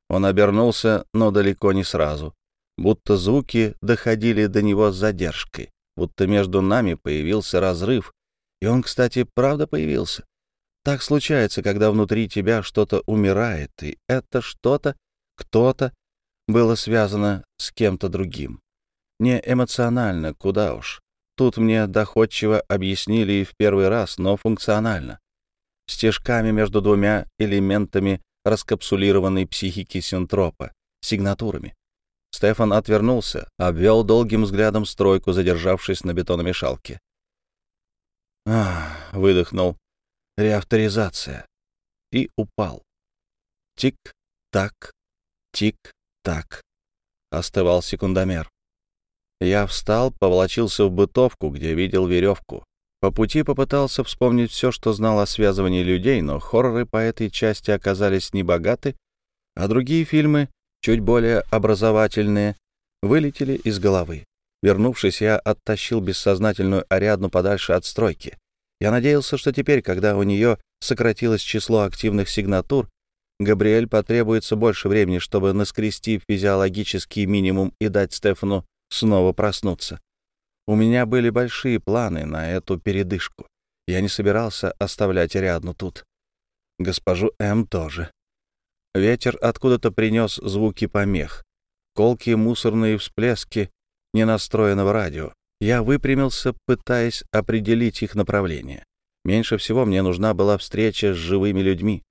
Он обернулся, но далеко не сразу. Будто звуки доходили до него с задержкой. Будто между нами появился разрыв. И он, кстати, правда появился. Так случается, когда внутри тебя что-то умирает, и это что-то, кто-то, было связано с кем-то другим. Не эмоционально, куда уж. Тут мне доходчиво объяснили и в первый раз, но функционально. Стежками между двумя элементами раскапсулированной психики синтропа, сигнатурами. Стефан отвернулся, обвел долгим взглядом стройку, задержавшись на бетономешалке. «Ах!» — выдохнул. «Реавторизация». И упал. Тик-так, тик-так. Остывал секундомер. Я встал, поволочился в бытовку, где видел веревку. По пути попытался вспомнить все, что знал о связывании людей, но хорроры по этой части оказались небогаты, а другие фильмы, чуть более образовательные, вылетели из головы. Вернувшись, я оттащил бессознательную Ариадну подальше от стройки. Я надеялся, что теперь, когда у нее сократилось число активных сигнатур, Габриэль потребуется больше времени, чтобы наскрести физиологический минимум и дать Стефану снова проснуться. У меня были большие планы на эту передышку. Я не собирался оставлять Ариадну тут. Госпожу М тоже. Ветер откуда-то принес звуки помех. Колкие мусорные всплески ненастроенного радио. Я выпрямился, пытаясь определить их направление. Меньше всего мне нужна была встреча с живыми людьми.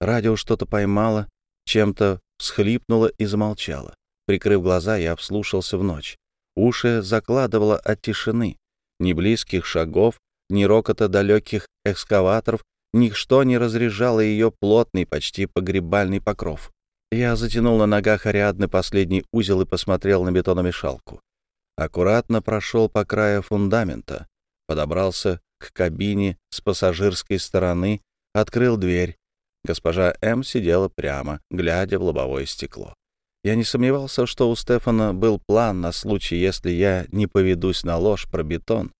Радио что-то поймало, чем-то всхлипнуло и замолчало. Прикрыв глаза, я обслушался в ночь. Уши закладывало от тишины. Ни близких шагов, ни рокота далеких экскаваторов, ничто не разряжало ее плотный, почти погребальный покров. Я затянул на ногах Ариадны последний узел и посмотрел на бетономешалку. Аккуратно прошел по краю фундамента, подобрался к кабине с пассажирской стороны, открыл дверь. Госпожа М. сидела прямо, глядя в лобовое стекло. Я не сомневался, что у Стефана был план на случай, если я не поведусь на ложь про бетон.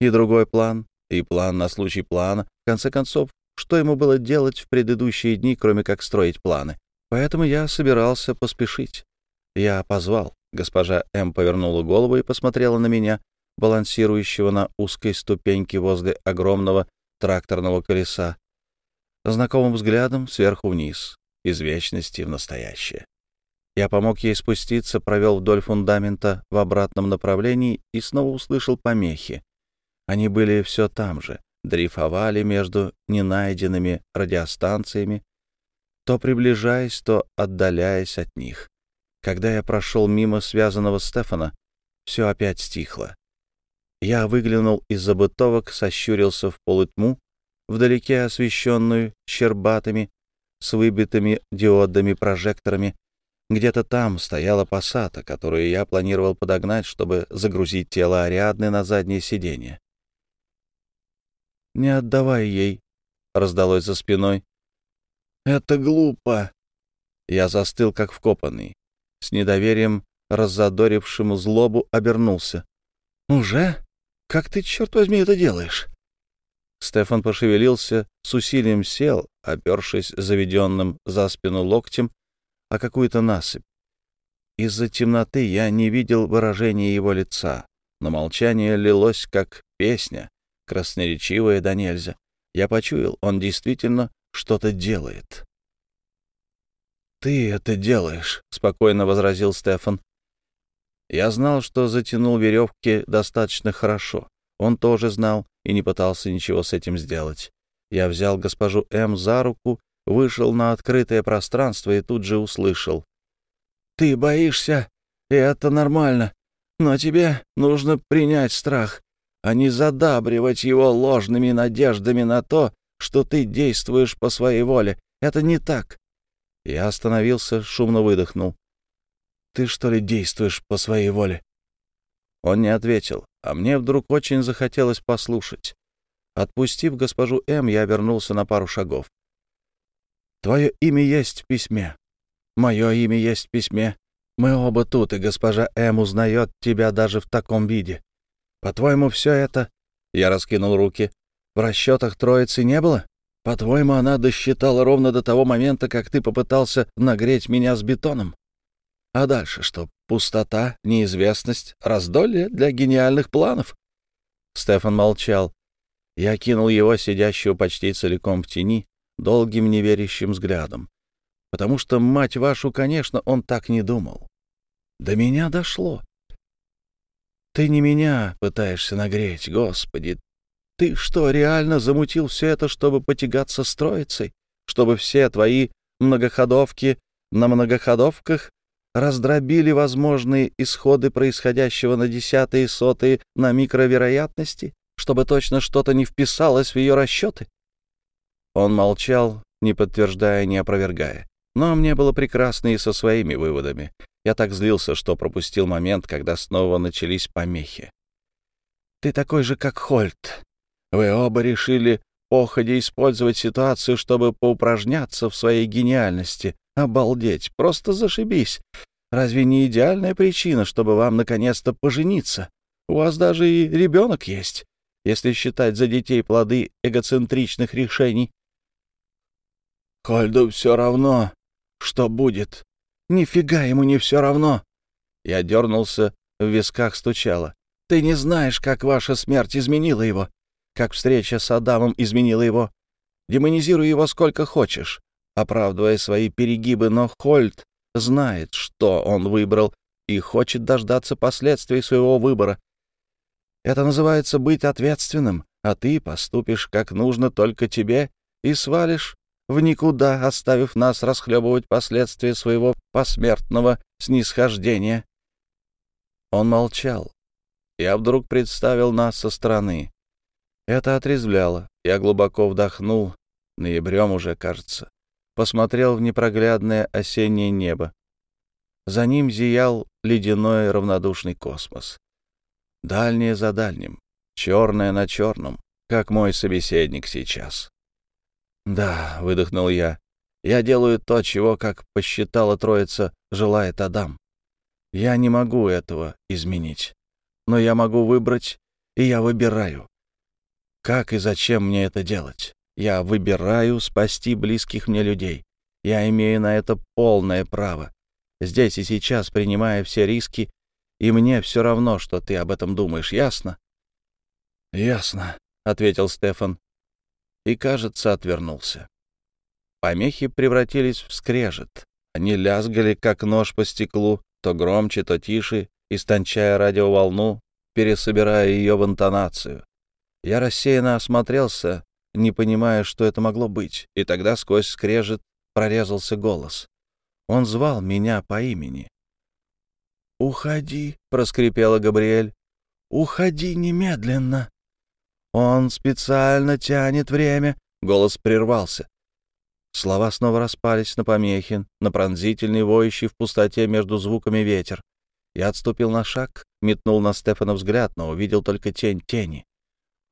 И другой план, и план на случай плана. В конце концов, что ему было делать в предыдущие дни, кроме как строить планы? Поэтому я собирался поспешить. Я позвал. Госпожа М. повернула голову и посмотрела на меня, балансирующего на узкой ступеньке возле огромного тракторного колеса. Знакомым взглядом сверху вниз, из вечности в настоящее. Я помог ей спуститься, провел вдоль фундамента в обратном направлении и снова услышал помехи. Они были все там же, дрейфовали между ненайденными радиостанциями, то приближаясь, то отдаляясь от них. Когда я прошел мимо связанного Стефана, все опять стихло. Я выглянул из-за бытовок, сощурился в полутьму, вдалеке освещенную щербатыми, с выбитыми диодами прожекторами, где-то там стояла посада, которую я планировал подогнать, чтобы загрузить тело Ариадны на заднее сиденье. «Не отдавай ей», — раздалось за спиной. «Это глупо». Я застыл, как вкопанный. С недоверием, раззадорившему злобу, обернулся. «Уже? Как ты, черт возьми, это делаешь?» Стефан пошевелился, с усилием сел, опершись заведенным за спину локтем, а какую-то насыпь. Из-за темноты я не видел выражения его лица, но молчание лилось, как песня, красноречивая да нельзя. Я почуял, он действительно что-то делает. «Ты это делаешь», — спокойно возразил Стефан. Я знал, что затянул веревки достаточно хорошо. Он тоже знал и не пытался ничего с этим сделать. Я взял госпожу М за руку вышел на открытое пространство и тут же услышал. «Ты боишься, и это нормально, но тебе нужно принять страх, а не задабривать его ложными надеждами на то, что ты действуешь по своей воле. Это не так». Я остановился, шумно выдохнул. «Ты что ли действуешь по своей воле?» Он не ответил. а мне вдруг очень захотелось послушать. Отпустив госпожу М, я вернулся на пару шагов. «Твое имя есть в письме. Мое имя есть в письме. Мы оба тут, и госпожа М узнает тебя даже в таком виде. По-твоему, все это...» Я раскинул руки. «В расчетах троицы не было? По-твоему, она досчитала ровно до того момента, как ты попытался нагреть меня с бетоном? А дальше что? Пустота, неизвестность, раздолье для гениальных планов?» Стефан молчал. Я кинул его, сидящего почти целиком в тени, долгим неверящим взглядом. Потому что, мать вашу, конечно, он так не думал. До меня дошло. Ты не меня пытаешься нагреть, Господи. Ты что, реально замутил все это, чтобы потягаться с троицей? Чтобы все твои многоходовки на многоходовках раздробили возможные исходы происходящего на десятые сотые на микровероятности? чтобы точно что-то не вписалось в ее расчеты? Он молчал, не подтверждая, не опровергая. Но мне было прекрасно и со своими выводами. Я так злился, что пропустил момент, когда снова начались помехи. «Ты такой же, как Хольт. Вы оба решили походе использовать ситуацию, чтобы поупражняться в своей гениальности. Обалдеть, просто зашибись. Разве не идеальная причина, чтобы вам наконец-то пожениться? У вас даже и ребенок есть если считать за детей плоды эгоцентричных решений. Кольду все равно, что будет. Нифига ему не все равно. Я дернулся, в висках стучало. Ты не знаешь, как ваша смерть изменила его, как встреча с Адамом изменила его. Демонизируй его сколько хочешь, оправдывая свои перегибы, но Хольд знает, что он выбрал, и хочет дождаться последствий своего выбора. Это называется быть ответственным, а ты поступишь как нужно только тебе и свалишь в никуда, оставив нас расхлебывать последствия своего посмертного снисхождения. Он молчал. Я вдруг представил нас со стороны. Это отрезвляло. Я глубоко вдохнул, ноябрем уже, кажется. Посмотрел в непроглядное осеннее небо. За ним зиял ледяной равнодушный космос. Дальнее за дальним, черное на черном, как мой собеседник сейчас. «Да», — выдохнул я, — «я делаю то, чего, как посчитала троица, желает Адам. Я не могу этого изменить, но я могу выбрать, и я выбираю. Как и зачем мне это делать? Я выбираю спасти близких мне людей. Я имею на это полное право. Здесь и сейчас, принимая все риски, и мне все равно, что ты об этом думаешь, ясно?» «Ясно», — ответил Стефан. И, кажется, отвернулся. Помехи превратились в скрежет. Они лязгали, как нож по стеклу, то громче, то тише, истончая радиоволну, пересобирая ее в интонацию. Я рассеянно осмотрелся, не понимая, что это могло быть, и тогда сквозь скрежет прорезался голос. Он звал меня по имени. «Уходи», — проскрипела Габриэль. «Уходи немедленно». «Он специально тянет время», — голос прервался. Слова снова распались на помехи, на пронзительный воющий в пустоте между звуками ветер. Я отступил на шаг, метнул на Стефана взгляд, но увидел только тень тени.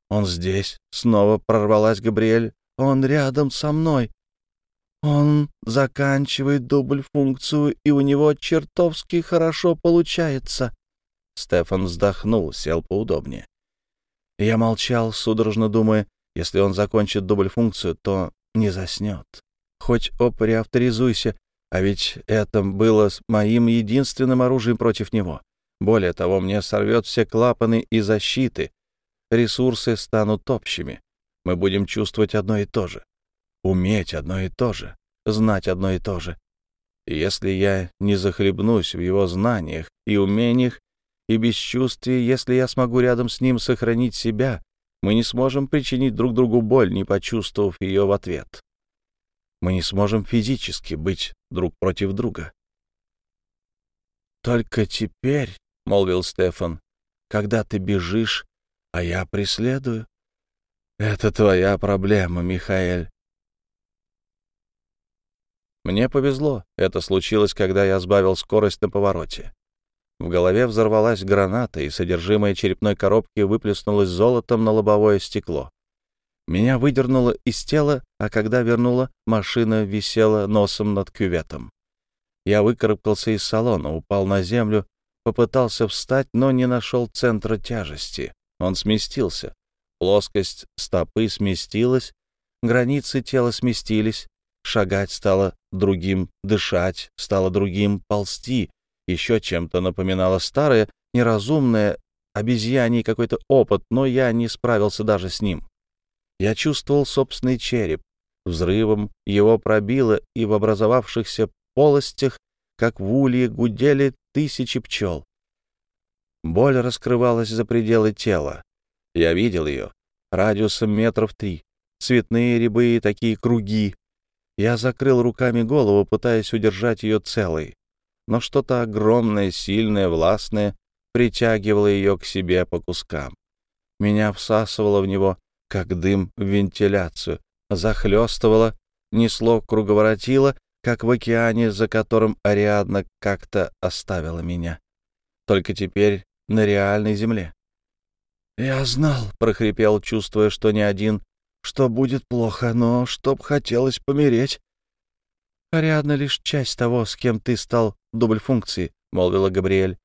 «Он здесь», — снова прорвалась Габриэль. «Он рядом со мной». Он заканчивает дубль-функцию, и у него чертовски хорошо получается. Стефан вздохнул, сел поудобнее. Я молчал, судорожно думая, если он закончит дубль-функцию, то не заснет. Хоть опри авторизуйся, а ведь это было моим единственным оружием против него. Более того, мне сорвет все клапаны и защиты. Ресурсы станут общими. Мы будем чувствовать одно и то же уметь одно и то же, знать одно и то же. И если я не захлебнусь в его знаниях и умениях и бесчувствии, если я смогу рядом с ним сохранить себя, мы не сможем причинить друг другу боль, не почувствовав ее в ответ. Мы не сможем физически быть друг против друга. «Только теперь», — молвил Стефан, — «когда ты бежишь, а я преследую». «Это твоя проблема, Михаэль. Мне повезло. Это случилось, когда я сбавил скорость на повороте. В голове взорвалась граната, и содержимое черепной коробки выплеснулось золотом на лобовое стекло. Меня выдернуло из тела, а когда вернула, машина висела носом над кюветом. Я выкарабкался из салона, упал на землю, попытался встать, но не нашел центра тяжести. Он сместился. Плоскость стопы сместилась, границы тела сместились, шагать стало другим, дышать стало другим, ползти еще чем-то напоминало старое, неразумное, обезьяний какой-то опыт, но я не справился даже с ним. Я чувствовал собственный череп. Взрывом его пробило, и в образовавшихся полостях, как в улье, гудели тысячи пчел. Боль раскрывалась за пределы тела. Я видел ее, радиусом метров три. Цветные рябые такие круги. Я закрыл руками голову, пытаясь удержать ее целой. Но что-то огромное, сильное, властное притягивало ее к себе по кускам. Меня всасывало в него, как дым в вентиляцию, захлестывало, несло, круговоротило, как в океане, за которым Ариадна как-то оставила меня. Только теперь на реальной земле. «Я знал», — прохрипел, чувствуя, что не один, что будет плохо, но чтоб хотелось помереть. «Ариадна — лишь часть того, с кем ты стал дубль функции», — молвила Габриэль.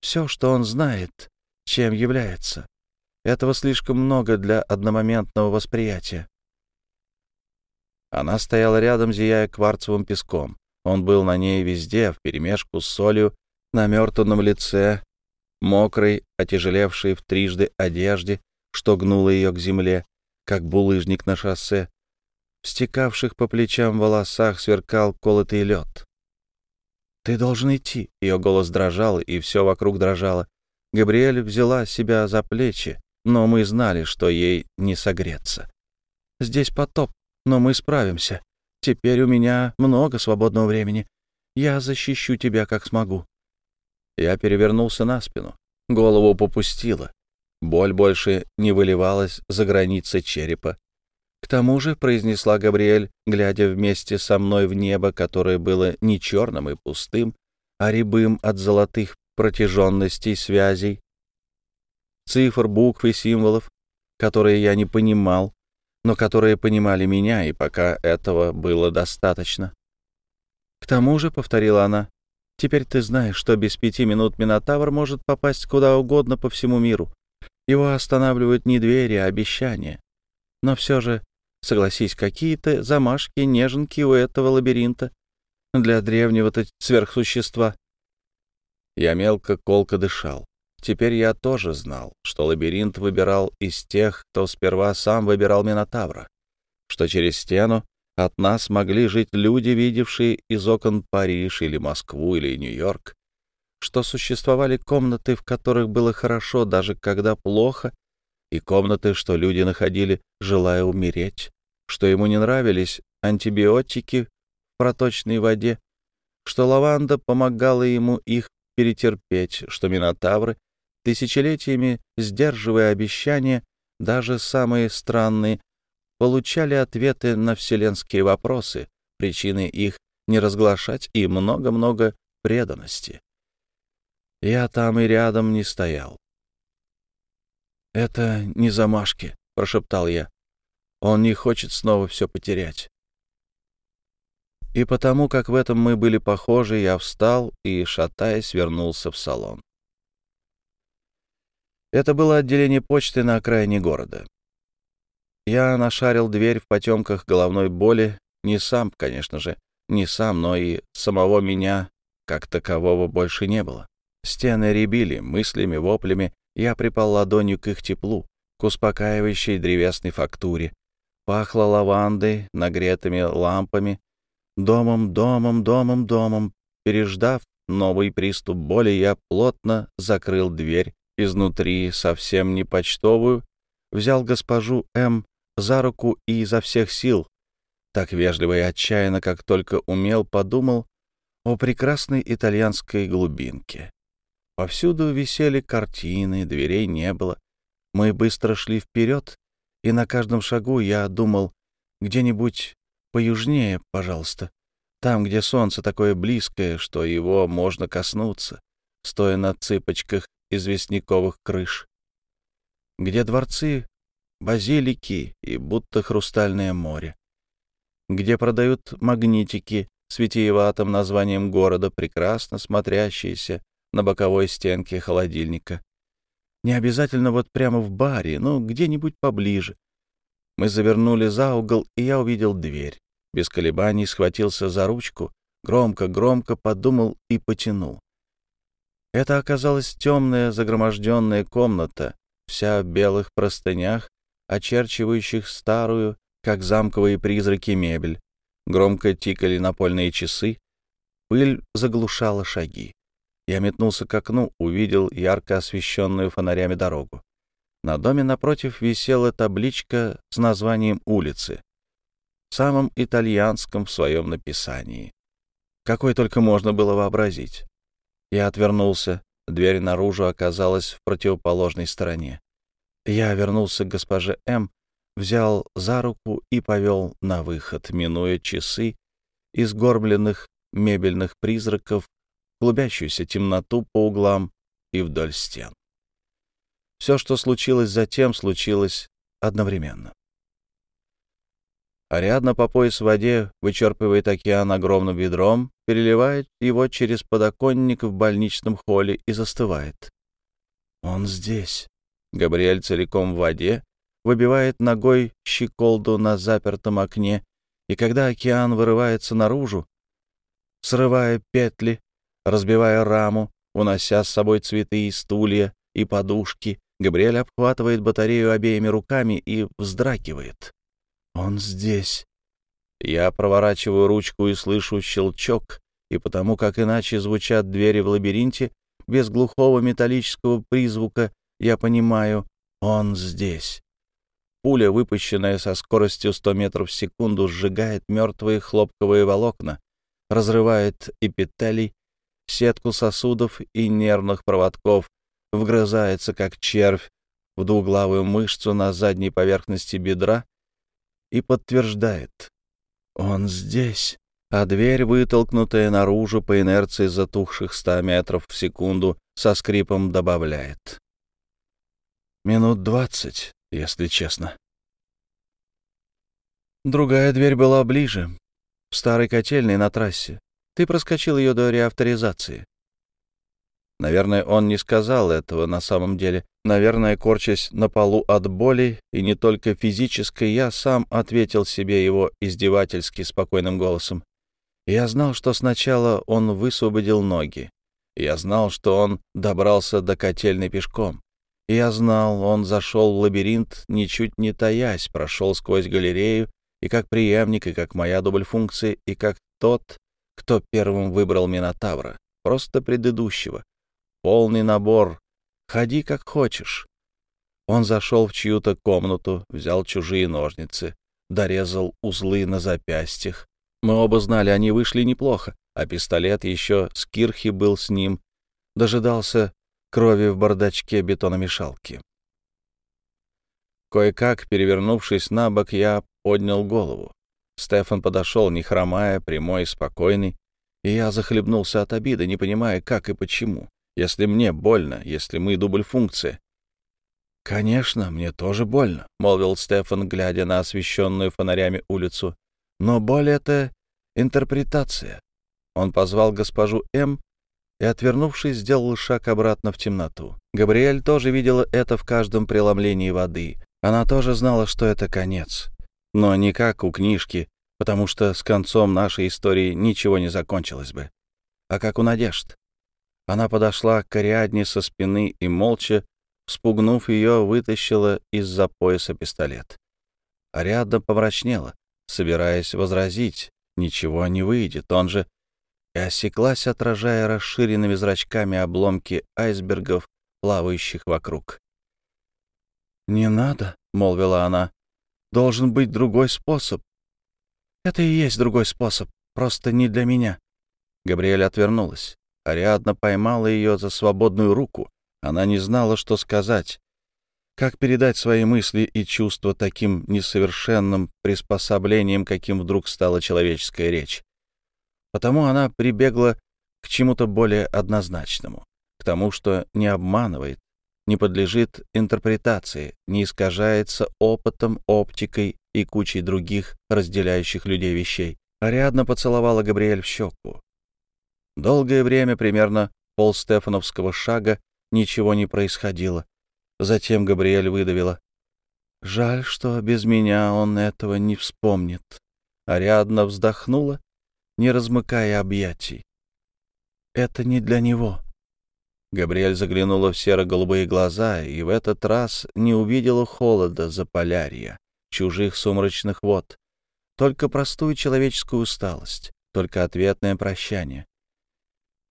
«Все, что он знает, чем является. Этого слишком много для одномоментного восприятия. Она стояла рядом, зияя кварцевым песком. Он был на ней везде, вперемешку с солью, на мертвом лице, мокрой, отяжелевшей в трижды одежде, что гнуло ее к земле, как булыжник на шоссе. В стекавших по плечам волосах сверкал колотый лед. «Ты должен идти!» — ее голос дрожал, и все вокруг дрожало. Габриэль взяла себя за плечи, но мы знали, что ей не согреться. «Здесь потоп, но мы справимся. Теперь у меня много свободного времени. Я защищу тебя, как смогу». Я перевернулся на спину. Голову попустила. Боль больше не выливалась за границы черепа. К тому же, — произнесла Габриэль, глядя вместе со мной в небо, которое было не черным и пустым, а рябым от золотых протяженностей связей, цифр, букв и символов, которые я не понимал, но которые понимали меня, и пока этого было достаточно. «К тому же», — повторила она, — «теперь ты знаешь, что без пяти минут Минотавр может попасть куда угодно по всему миру. Его останавливают не двери, а обещания. Но все же, согласись, какие-то замашки, неженки у этого лабиринта для древнего-то сверхсущества». Я мелко, колко дышал. Теперь я тоже знал, что лабиринт выбирал из тех, кто сперва сам выбирал Минотавра, что через стену от нас могли жить люди, видевшие из окон Париж или Москву или Нью-Йорк, что существовали комнаты, в которых было хорошо, даже когда плохо, и комнаты, что люди находили, желая умереть, что ему не нравились антибиотики в проточной воде, что лаванда помогала ему их перетерпеть, что минотавры тысячелетиями сдерживая обещания, даже самые странные, получали ответы на вселенские вопросы, причины их не разглашать и много-много преданности. Я там и рядом не стоял. «Это не замашки», — прошептал я. «Он не хочет снова все потерять». И потому, как в этом мы были похожи, я встал и, шатаясь, вернулся в салон. Это было отделение почты на окраине города. Я нашарил дверь в потемках головной боли, не сам, конечно же, не сам, но и самого меня, как такового, больше не было. Стены ребили мыслями, воплями, я припал ладонью к их теплу, к успокаивающей древесной фактуре. Пахло лавандой, нагретыми лампами, домом, домом, домом, домом. Переждав новый приступ боли, я плотно закрыл дверь изнутри, совсем не почтовую, взял госпожу М. за руку и изо всех сил, так вежливо и отчаянно, как только умел, подумал о прекрасной итальянской глубинке. Повсюду висели картины, дверей не было. Мы быстро шли вперед, и на каждом шагу я думал, где-нибудь поюжнее, пожалуйста, там, где солнце такое близкое, что его можно коснуться, стоя на цыпочках известняковых крыш, где дворцы, базилики и будто хрустальное море, где продают магнитики с названием города, прекрасно смотрящиеся на боковой стенке холодильника. Не обязательно вот прямо в баре, но где-нибудь поближе. Мы завернули за угол, и я увидел дверь. Без колебаний схватился за ручку, громко-громко подумал и потянул. Это оказалась темная загроможденная комната, вся в белых простынях, очерчивающих старую, как замковые призраки, мебель. Громко тикали напольные часы, пыль заглушала шаги. Я метнулся к окну, увидел ярко освещенную фонарями дорогу. На доме напротив висела табличка с названием улицы, самым итальянском в своем написании. Какой только можно было вообразить. Я отвернулся, дверь наружу оказалась в противоположной стороне. Я вернулся к госпоже М, взял за руку и повел на выход, минуя часы из горбленных мебельных призраков, клубящуюся темноту по углам и вдоль стен. Все, что случилось затем, случилось одновременно. Ариадна по пояс в воде вычерпывает океан огромным ведром, переливает его через подоконник в больничном холле и застывает. Он здесь. Габриэль целиком в воде, выбивает ногой щеколду на запертом окне, и когда океан вырывается наружу, срывая петли, разбивая раму, унося с собой цветы и стулья и подушки, Габриэль обхватывает батарею обеими руками и вздракивает. «Он здесь». Я проворачиваю ручку и слышу щелчок, и потому как иначе звучат двери в лабиринте, без глухого металлического призвука, я понимаю, он здесь. Пуля, выпущенная со скоростью 100 метров в секунду, сжигает мертвые хлопковые волокна, разрывает эпителий, сетку сосудов и нервных проводков, вгрызается, как червь, в двуглавую мышцу на задней поверхности бедра и подтверждает. Он здесь. А дверь, вытолкнутая наружу по инерции затухших 100 метров в секунду, со скрипом добавляет. Минут двадцать если честно. Другая дверь была ближе, в старой котельной на трассе. Ты проскочил ее до реавторизации. Наверное, он не сказал этого на самом деле. Наверное, корчась на полу от боли, и не только физической, я сам ответил себе его издевательски спокойным голосом. Я знал, что сначала он высвободил ноги. Я знал, что он добрался до котельной пешком. Я знал, он зашел в лабиринт, ничуть не таясь, прошел сквозь галерею, и как преемник, и как моя дубль-функция, и как тот, кто первым выбрал Минотавра, просто предыдущего. Полный набор. Ходи как хочешь. Он зашел в чью-то комнату, взял чужие ножницы, дорезал узлы на запястьях. Мы оба знали, они вышли неплохо, а пистолет еще с кирхи был с ним. Дожидался крови в бардачке бетономешалки. Кое-как, перевернувшись на бок, я поднял голову. Стефан подошел, не хромая, прямой спокойный, и я захлебнулся от обиды, не понимая, как и почему. Если мне больно, если мы дубль-функция. «Конечно, мне тоже больно», — молвил Стефан, глядя на освещенную фонарями улицу. «Но боль — это интерпретация». Он позвал госпожу М и, отвернувшись, сделал шаг обратно в темноту. Габриэль тоже видела это в каждом преломлении воды. Она тоже знала, что это конец. Но не как у книжки, потому что с концом нашей истории ничего не закончилось бы, а как у надежд. Она подошла к Ариадне со спины и молча, спугнув ее, вытащила из-за пояса пистолет. Ариадна помрачнела, собираясь возразить. Ничего не выйдет, он же и осеклась, отражая расширенными зрачками обломки айсбергов, плавающих вокруг. «Не надо», — молвила она, — «должен быть другой способ». «Это и есть другой способ, просто не для меня». Габриэль отвернулась. Ариадна поймала ее за свободную руку. Она не знала, что сказать. Как передать свои мысли и чувства таким несовершенным приспособлением, каким вдруг стала человеческая речь? Потому она прибегла к чему-то более однозначному, к тому, что не обманывает, не подлежит интерпретации, не искажается опытом, оптикой и кучей других разделяющих людей вещей. Ариадна поцеловала Габриэль в щеку. Долгое время, примерно пол Стефановского шага, ничего не происходило. Затем Габриэль выдавила. «Жаль, что без меня он этого не вспомнит». Ариадна вздохнула, не размыкая объятий. «Это не для него». Габриэль заглянула в серо-голубые глаза и в этот раз не увидела холода за полярья, чужих сумрачных вод, только простую человеческую усталость, только ответное прощание.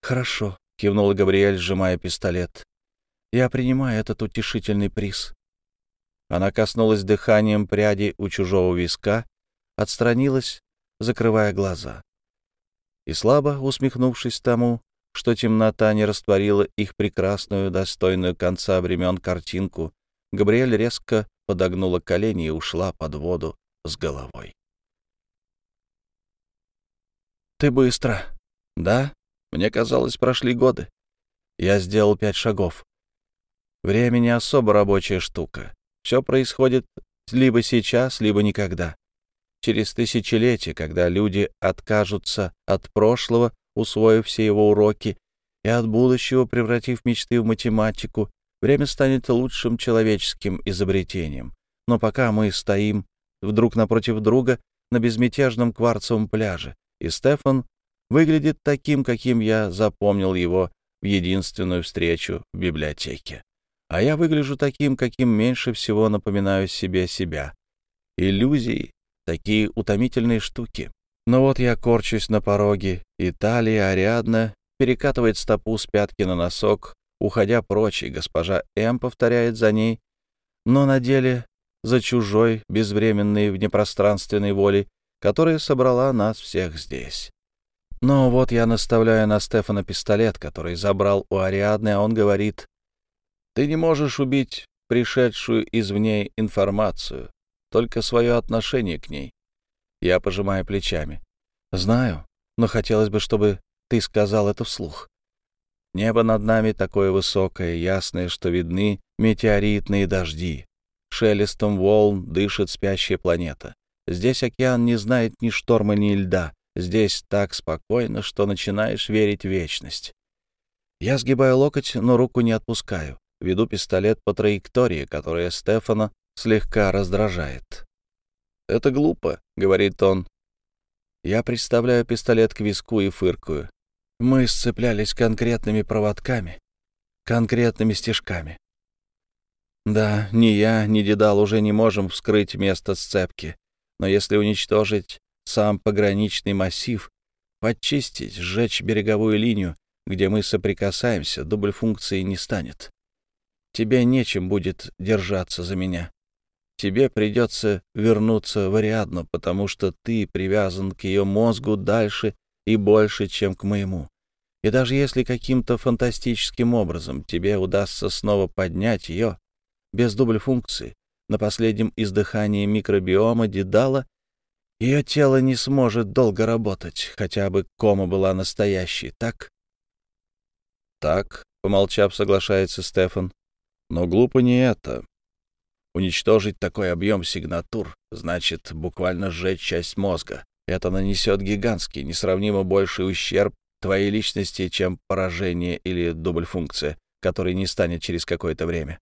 «Хорошо», — кивнула Габриэль, сжимая пистолет. «Я принимаю этот утешительный приз». Она коснулась дыханием пряди у чужого виска, отстранилась, закрывая глаза. И слабо усмехнувшись тому, что темнота не растворила их прекрасную, достойную конца времен картинку, Габриэль резко подогнула колени и ушла под воду с головой. «Ты быстро». «Да? Мне казалось, прошли годы. Я сделал пять шагов. Время не особо рабочая штука. Все происходит либо сейчас, либо никогда. Через тысячелетия, когда люди откажутся от прошлого, усвоив все его уроки, и от будущего, превратив мечты в математику, время станет лучшим человеческим изобретением. Но пока мы стоим вдруг напротив друга на безмятежном кварцевом пляже, и Стефан выглядит таким, каким я запомнил его в единственную встречу в библиотеке. А я выгляжу таким, каким меньше всего напоминаю себе себя. Иллюзии — такие утомительные штуки. Но вот я корчусь на пороге, и талия Ариадна перекатывает стопу с пятки на носок, уходя прочь, и госпожа М повторяет за ней, но на деле за чужой, безвременной, внепространственной волей, которая собрала нас всех здесь. Но вот я наставляю на Стефана пистолет, который забрал у Ариадны, а он говорит, «Ты не можешь убить пришедшую извне информацию, только свое отношение к ней. Я пожимаю плечами. «Знаю, но хотелось бы, чтобы ты сказал это вслух. Небо над нами такое высокое, ясное, что видны метеоритные дожди. Шелестом волн дышит спящая планета. Здесь океан не знает ни шторма, ни льда. Здесь так спокойно, что начинаешь верить в вечность. Я сгибаю локоть, но руку не отпускаю. Веду пистолет по траектории, которая Стефана слегка раздражает. «Это глупо», — говорит он. Я представляю пистолет к виску и фыркую. Мы сцеплялись конкретными проводками, конкретными стежками. Да, ни я, ни Дедал уже не можем вскрыть место сцепки, но если уничтожить сам пограничный массив, подчистить, сжечь береговую линию, где мы соприкасаемся, дубль функции не станет. Тебе нечем будет держаться за меня тебе придется вернуться в Ариадну, потому что ты привязан к ее мозгу дальше и больше, чем к моему. И даже если каким-то фантастическим образом тебе удастся снова поднять ее, без дубль функции, на последнем издыхании микробиома Дедала, ее тело не сможет долго работать, хотя бы кома была настоящей, так? Так, помолчав, соглашается Стефан. Но глупо не это. Уничтожить такой объем сигнатур значит буквально сжечь часть мозга. Это нанесет гигантский, несравнимо больший ущерб твоей личности, чем поражение или дубль-функция, который не станет через какое-то время.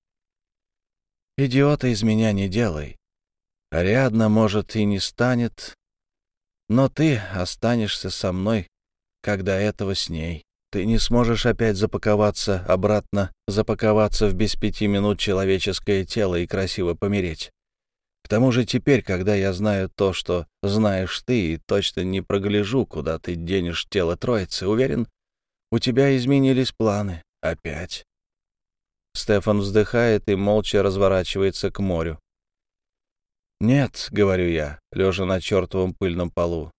Идиота из меня не делай. Ариадна, может, и не станет, но ты останешься со мной, когда этого с ней. Ты не сможешь опять запаковаться обратно, запаковаться в без пяти минут человеческое тело и красиво помереть. К тому же теперь, когда я знаю то, что знаешь ты, и точно не прогляжу, куда ты денешь тело троицы, уверен, у тебя изменились планы. Опять. Стефан вздыхает и молча разворачивается к морю. «Нет», — говорю я, лежа на чертовом пыльном полу.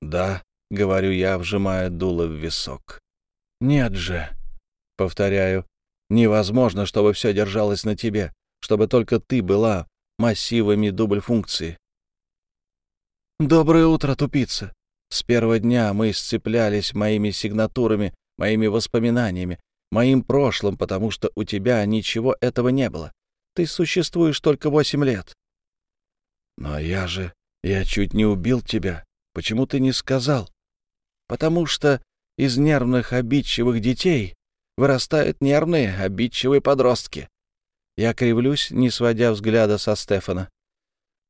«Да», — говорю я, вжимая дуло в висок. «Нет же», — повторяю, — «невозможно, чтобы все держалось на тебе, чтобы только ты была массивами дубль функции». «Доброе утро, тупица!» С первого дня мы сцеплялись моими сигнатурами, моими воспоминаниями. моим прошлым, потому что у тебя ничего этого не было. Ты существуешь только восемь лет. Но я же... Я чуть не убил тебя. Почему ты не сказал? Потому что из нервных, обидчивых детей вырастают нервные, обидчивые подростки. Я кривлюсь, не сводя взгляда со Стефана.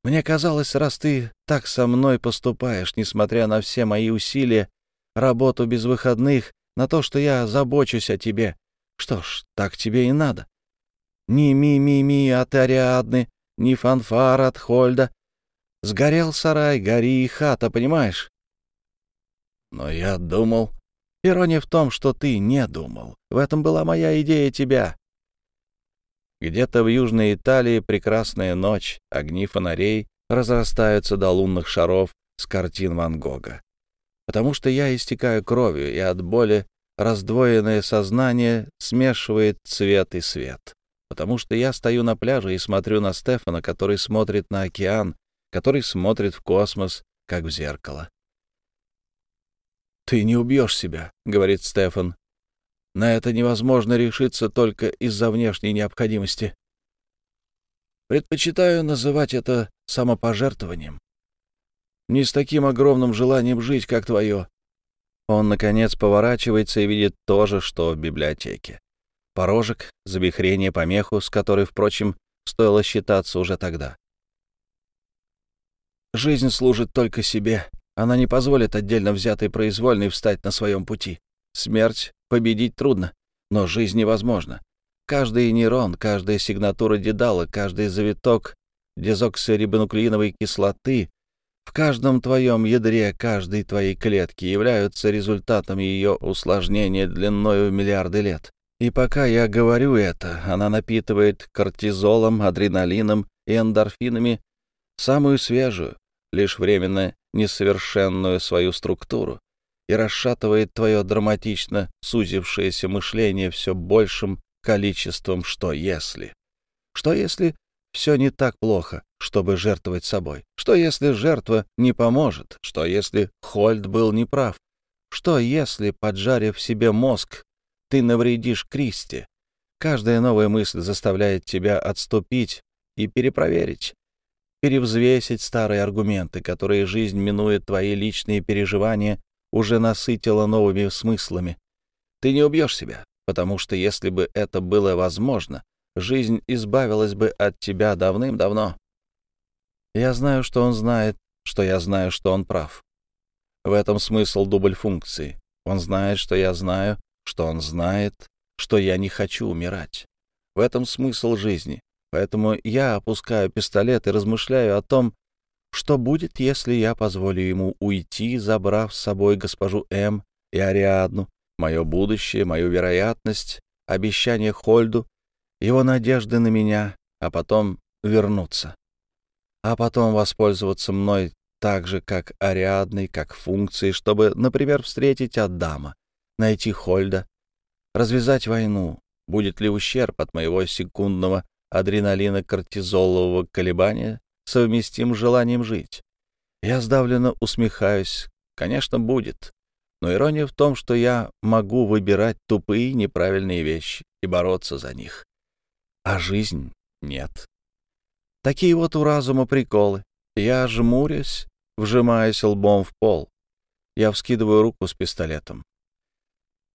Мне казалось, раз ты так со мной поступаешь, несмотря на все мои усилия, работу без выходных, на то, что я забочусь о тебе. Что ж, так тебе и надо. Ни ми-ми-ми от Ариадны, ни фанфар от Хольда. Сгорел сарай, гори и хата, понимаешь? Но я думал... Ирония в том, что ты не думал. В этом была моя идея тебя. Где-то в Южной Италии прекрасная ночь, огни фонарей разрастаются до лунных шаров с картин Ван Гога. Потому что я истекаю кровью, и от боли раздвоенное сознание смешивает цвет и свет. Потому что я стою на пляже и смотрю на Стефана, который смотрит на океан, который смотрит в космос, как в зеркало. «Ты не убьешь себя», — говорит Стефан. На это невозможно решиться только из-за внешней необходимости. Предпочитаю называть это самопожертвованием. Не с таким огромным желанием жить, как твое. Он, наконец, поворачивается и видит то же, что в библиотеке. Порожек, забихрение, помеху, с которой, впрочем, стоило считаться уже тогда. Жизнь служит только себе. Она не позволит отдельно взятой произвольной встать на своем пути. Смерть победить трудно, но жизнь невозможна. Каждый нейрон, каждая сигнатура дедала, каждый завиток дезоксирибонуклеиновой кислоты в каждом твоем ядре, каждой твоей клетки являются результатом ее усложнения длиной в миллиарды лет. И пока я говорю это, она напитывает кортизолом, адреналином и эндорфинами самую свежую, лишь временно несовершенную свою структуру, и расшатывает твое драматично сузившееся мышление все большим количеством «что если?». Что если все не так плохо, чтобы жертвовать собой? Что если жертва не поможет? Что если Хольд был неправ? Что если, поджарив себе мозг, ты навредишь Кристи? Каждая новая мысль заставляет тебя отступить и перепроверить, перевзвесить старые аргументы, которые жизнь минует твои личные переживания уже насытила новыми смыслами. Ты не убьешь себя, потому что если бы это было возможно, жизнь избавилась бы от тебя давным-давно. Я знаю, что он знает, что я знаю, что он прав. В этом смысл дубль функции. Он знает, что я знаю, что он знает, что я не хочу умирать. В этом смысл жизни. Поэтому я опускаю пистолет и размышляю о том, что будет, если я позволю ему уйти, забрав с собой госпожу М и Ариадну, мое будущее, мою вероятность, обещание Хольду, его надежды на меня, а потом вернуться? А потом воспользоваться мной так же, как Ариадной, как функцией, чтобы, например, встретить Адама, найти Хольда, развязать войну. Будет ли ущерб от моего секундного адреналина-кортизолового колебания совместим с желанием жить. Я сдавленно усмехаюсь. Конечно, будет. Но ирония в том, что я могу выбирать тупые, неправильные вещи и бороться за них. А жизнь нет. Такие вот у разума приколы. Я жмурюсь, вжимаясь лбом в пол. Я вскидываю руку с пистолетом.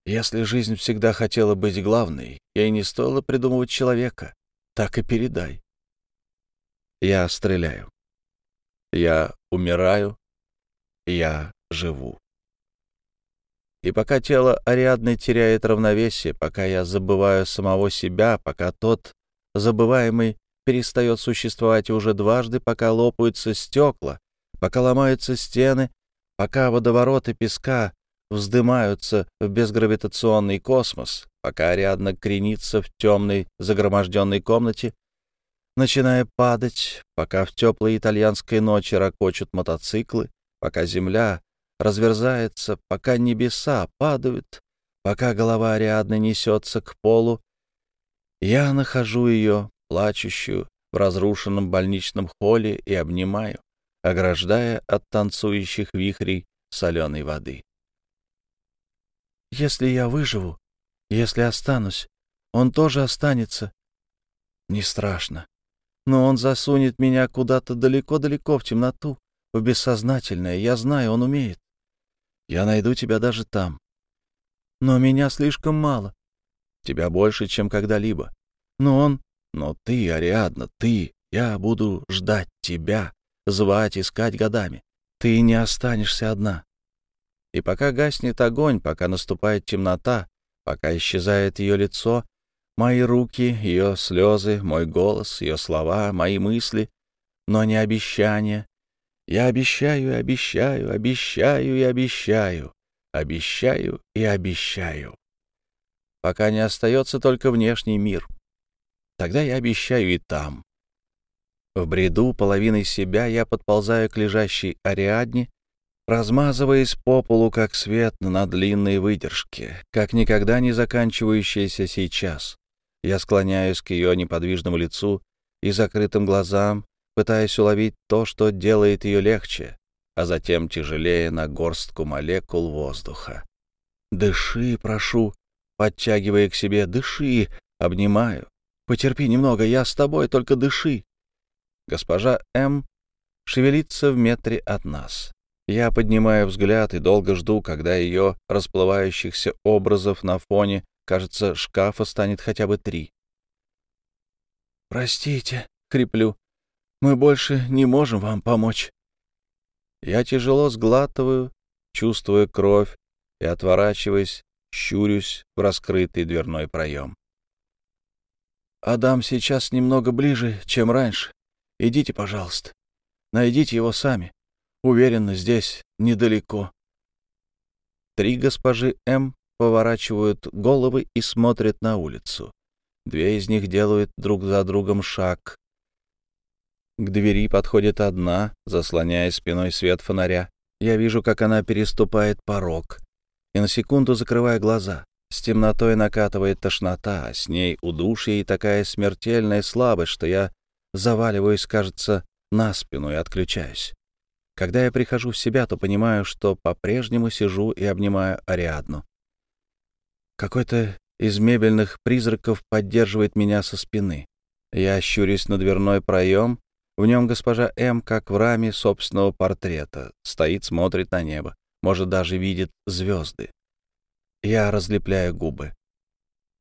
Если жизнь всегда хотела быть главной, ей не стоило придумывать человека. Так и передай. Я стреляю. Я умираю. Я живу. И пока тело Ариадны теряет равновесие, пока я забываю самого себя, пока тот забываемый перестает существовать уже дважды, пока лопаются стекла, пока ломаются стены, пока водовороты песка вздымаются в безгравитационный космос, пока Ариадна кренится в темной загроможденной комнате, начиная падать, пока в теплой итальянской ночи ракочут мотоциклы, пока земля разверзается, пока небеса падают, пока голова Ариадны несется к полу, я нахожу ее, плачущую, в разрушенном больничном холле и обнимаю, ограждая от танцующих вихрей соленой воды. «Если я выживу, Если останусь, он тоже останется. Не страшно. Но он засунет меня куда-то далеко-далеко в темноту, в бессознательное. Я знаю, он умеет. Я найду тебя даже там. Но меня слишком мало. Тебя больше, чем когда-либо. Но он... Но ты, Ариадна, ты. Я буду ждать тебя, звать, искать годами. Ты не останешься одна. И пока гаснет огонь, пока наступает темнота, пока исчезает ее лицо, мои руки, ее слезы, мой голос, ее слова, мои мысли, но не обещания. Я обещаю, обещаю, обещаю и обещаю, обещаю и обещаю. Пока не остается только внешний мир. Тогда я обещаю и там. В бреду половиной себя я подползаю к лежащей Ариадне размазываясь по полу, как свет на длинной выдержке, как никогда не заканчивающаяся сейчас. Я склоняюсь к ее неподвижному лицу и закрытым глазам, пытаясь уловить то, что делает ее легче, а затем тяжелее на горстку молекул воздуха. «Дыши, прошу», подтягивая к себе, «дыши», обнимаю. «Потерпи немного, я с тобой, только дыши». Госпожа М. шевелится в метре от нас. Я поднимаю взгляд и долго жду, когда ее расплывающихся образов на фоне, кажется, шкафа станет хотя бы три. «Простите», — креплю, — «мы больше не можем вам помочь». Я тяжело сглатываю, чувствуя кровь, и, отворачиваясь, щурюсь в раскрытый дверной проем. «Адам сейчас немного ближе, чем раньше. Идите, пожалуйста. Найдите его сами. Уверенно, здесь недалеко. Три госпожи М поворачивают головы и смотрят на улицу. Две из них делают друг за другом шаг. К двери подходит одна, заслоняя спиной свет фонаря. Я вижу, как она переступает порог. И на секунду закрываю глаза. С темнотой накатывает тошнота, а с ней удушье и такая смертельная слабость, что я заваливаюсь, кажется, на спину и отключаюсь. Когда я прихожу в себя, то понимаю, что по-прежнему сижу и обнимаю Ариадну. Какой-то из мебельных призраков поддерживает меня со спины. Я щурюсь на дверной проем. В нем госпожа М, как в раме собственного портрета, стоит, смотрит на небо, может, даже видит звезды. Я разлепляю губы.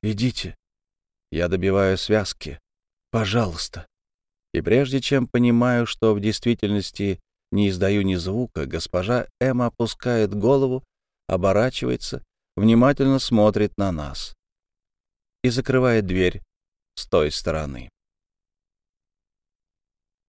«Идите». Я добиваю связки. «Пожалуйста». И прежде чем понимаю, что в действительности не издаю ни звука, госпожа М опускает голову, оборачивается, внимательно смотрит на нас и закрывает дверь с той стороны.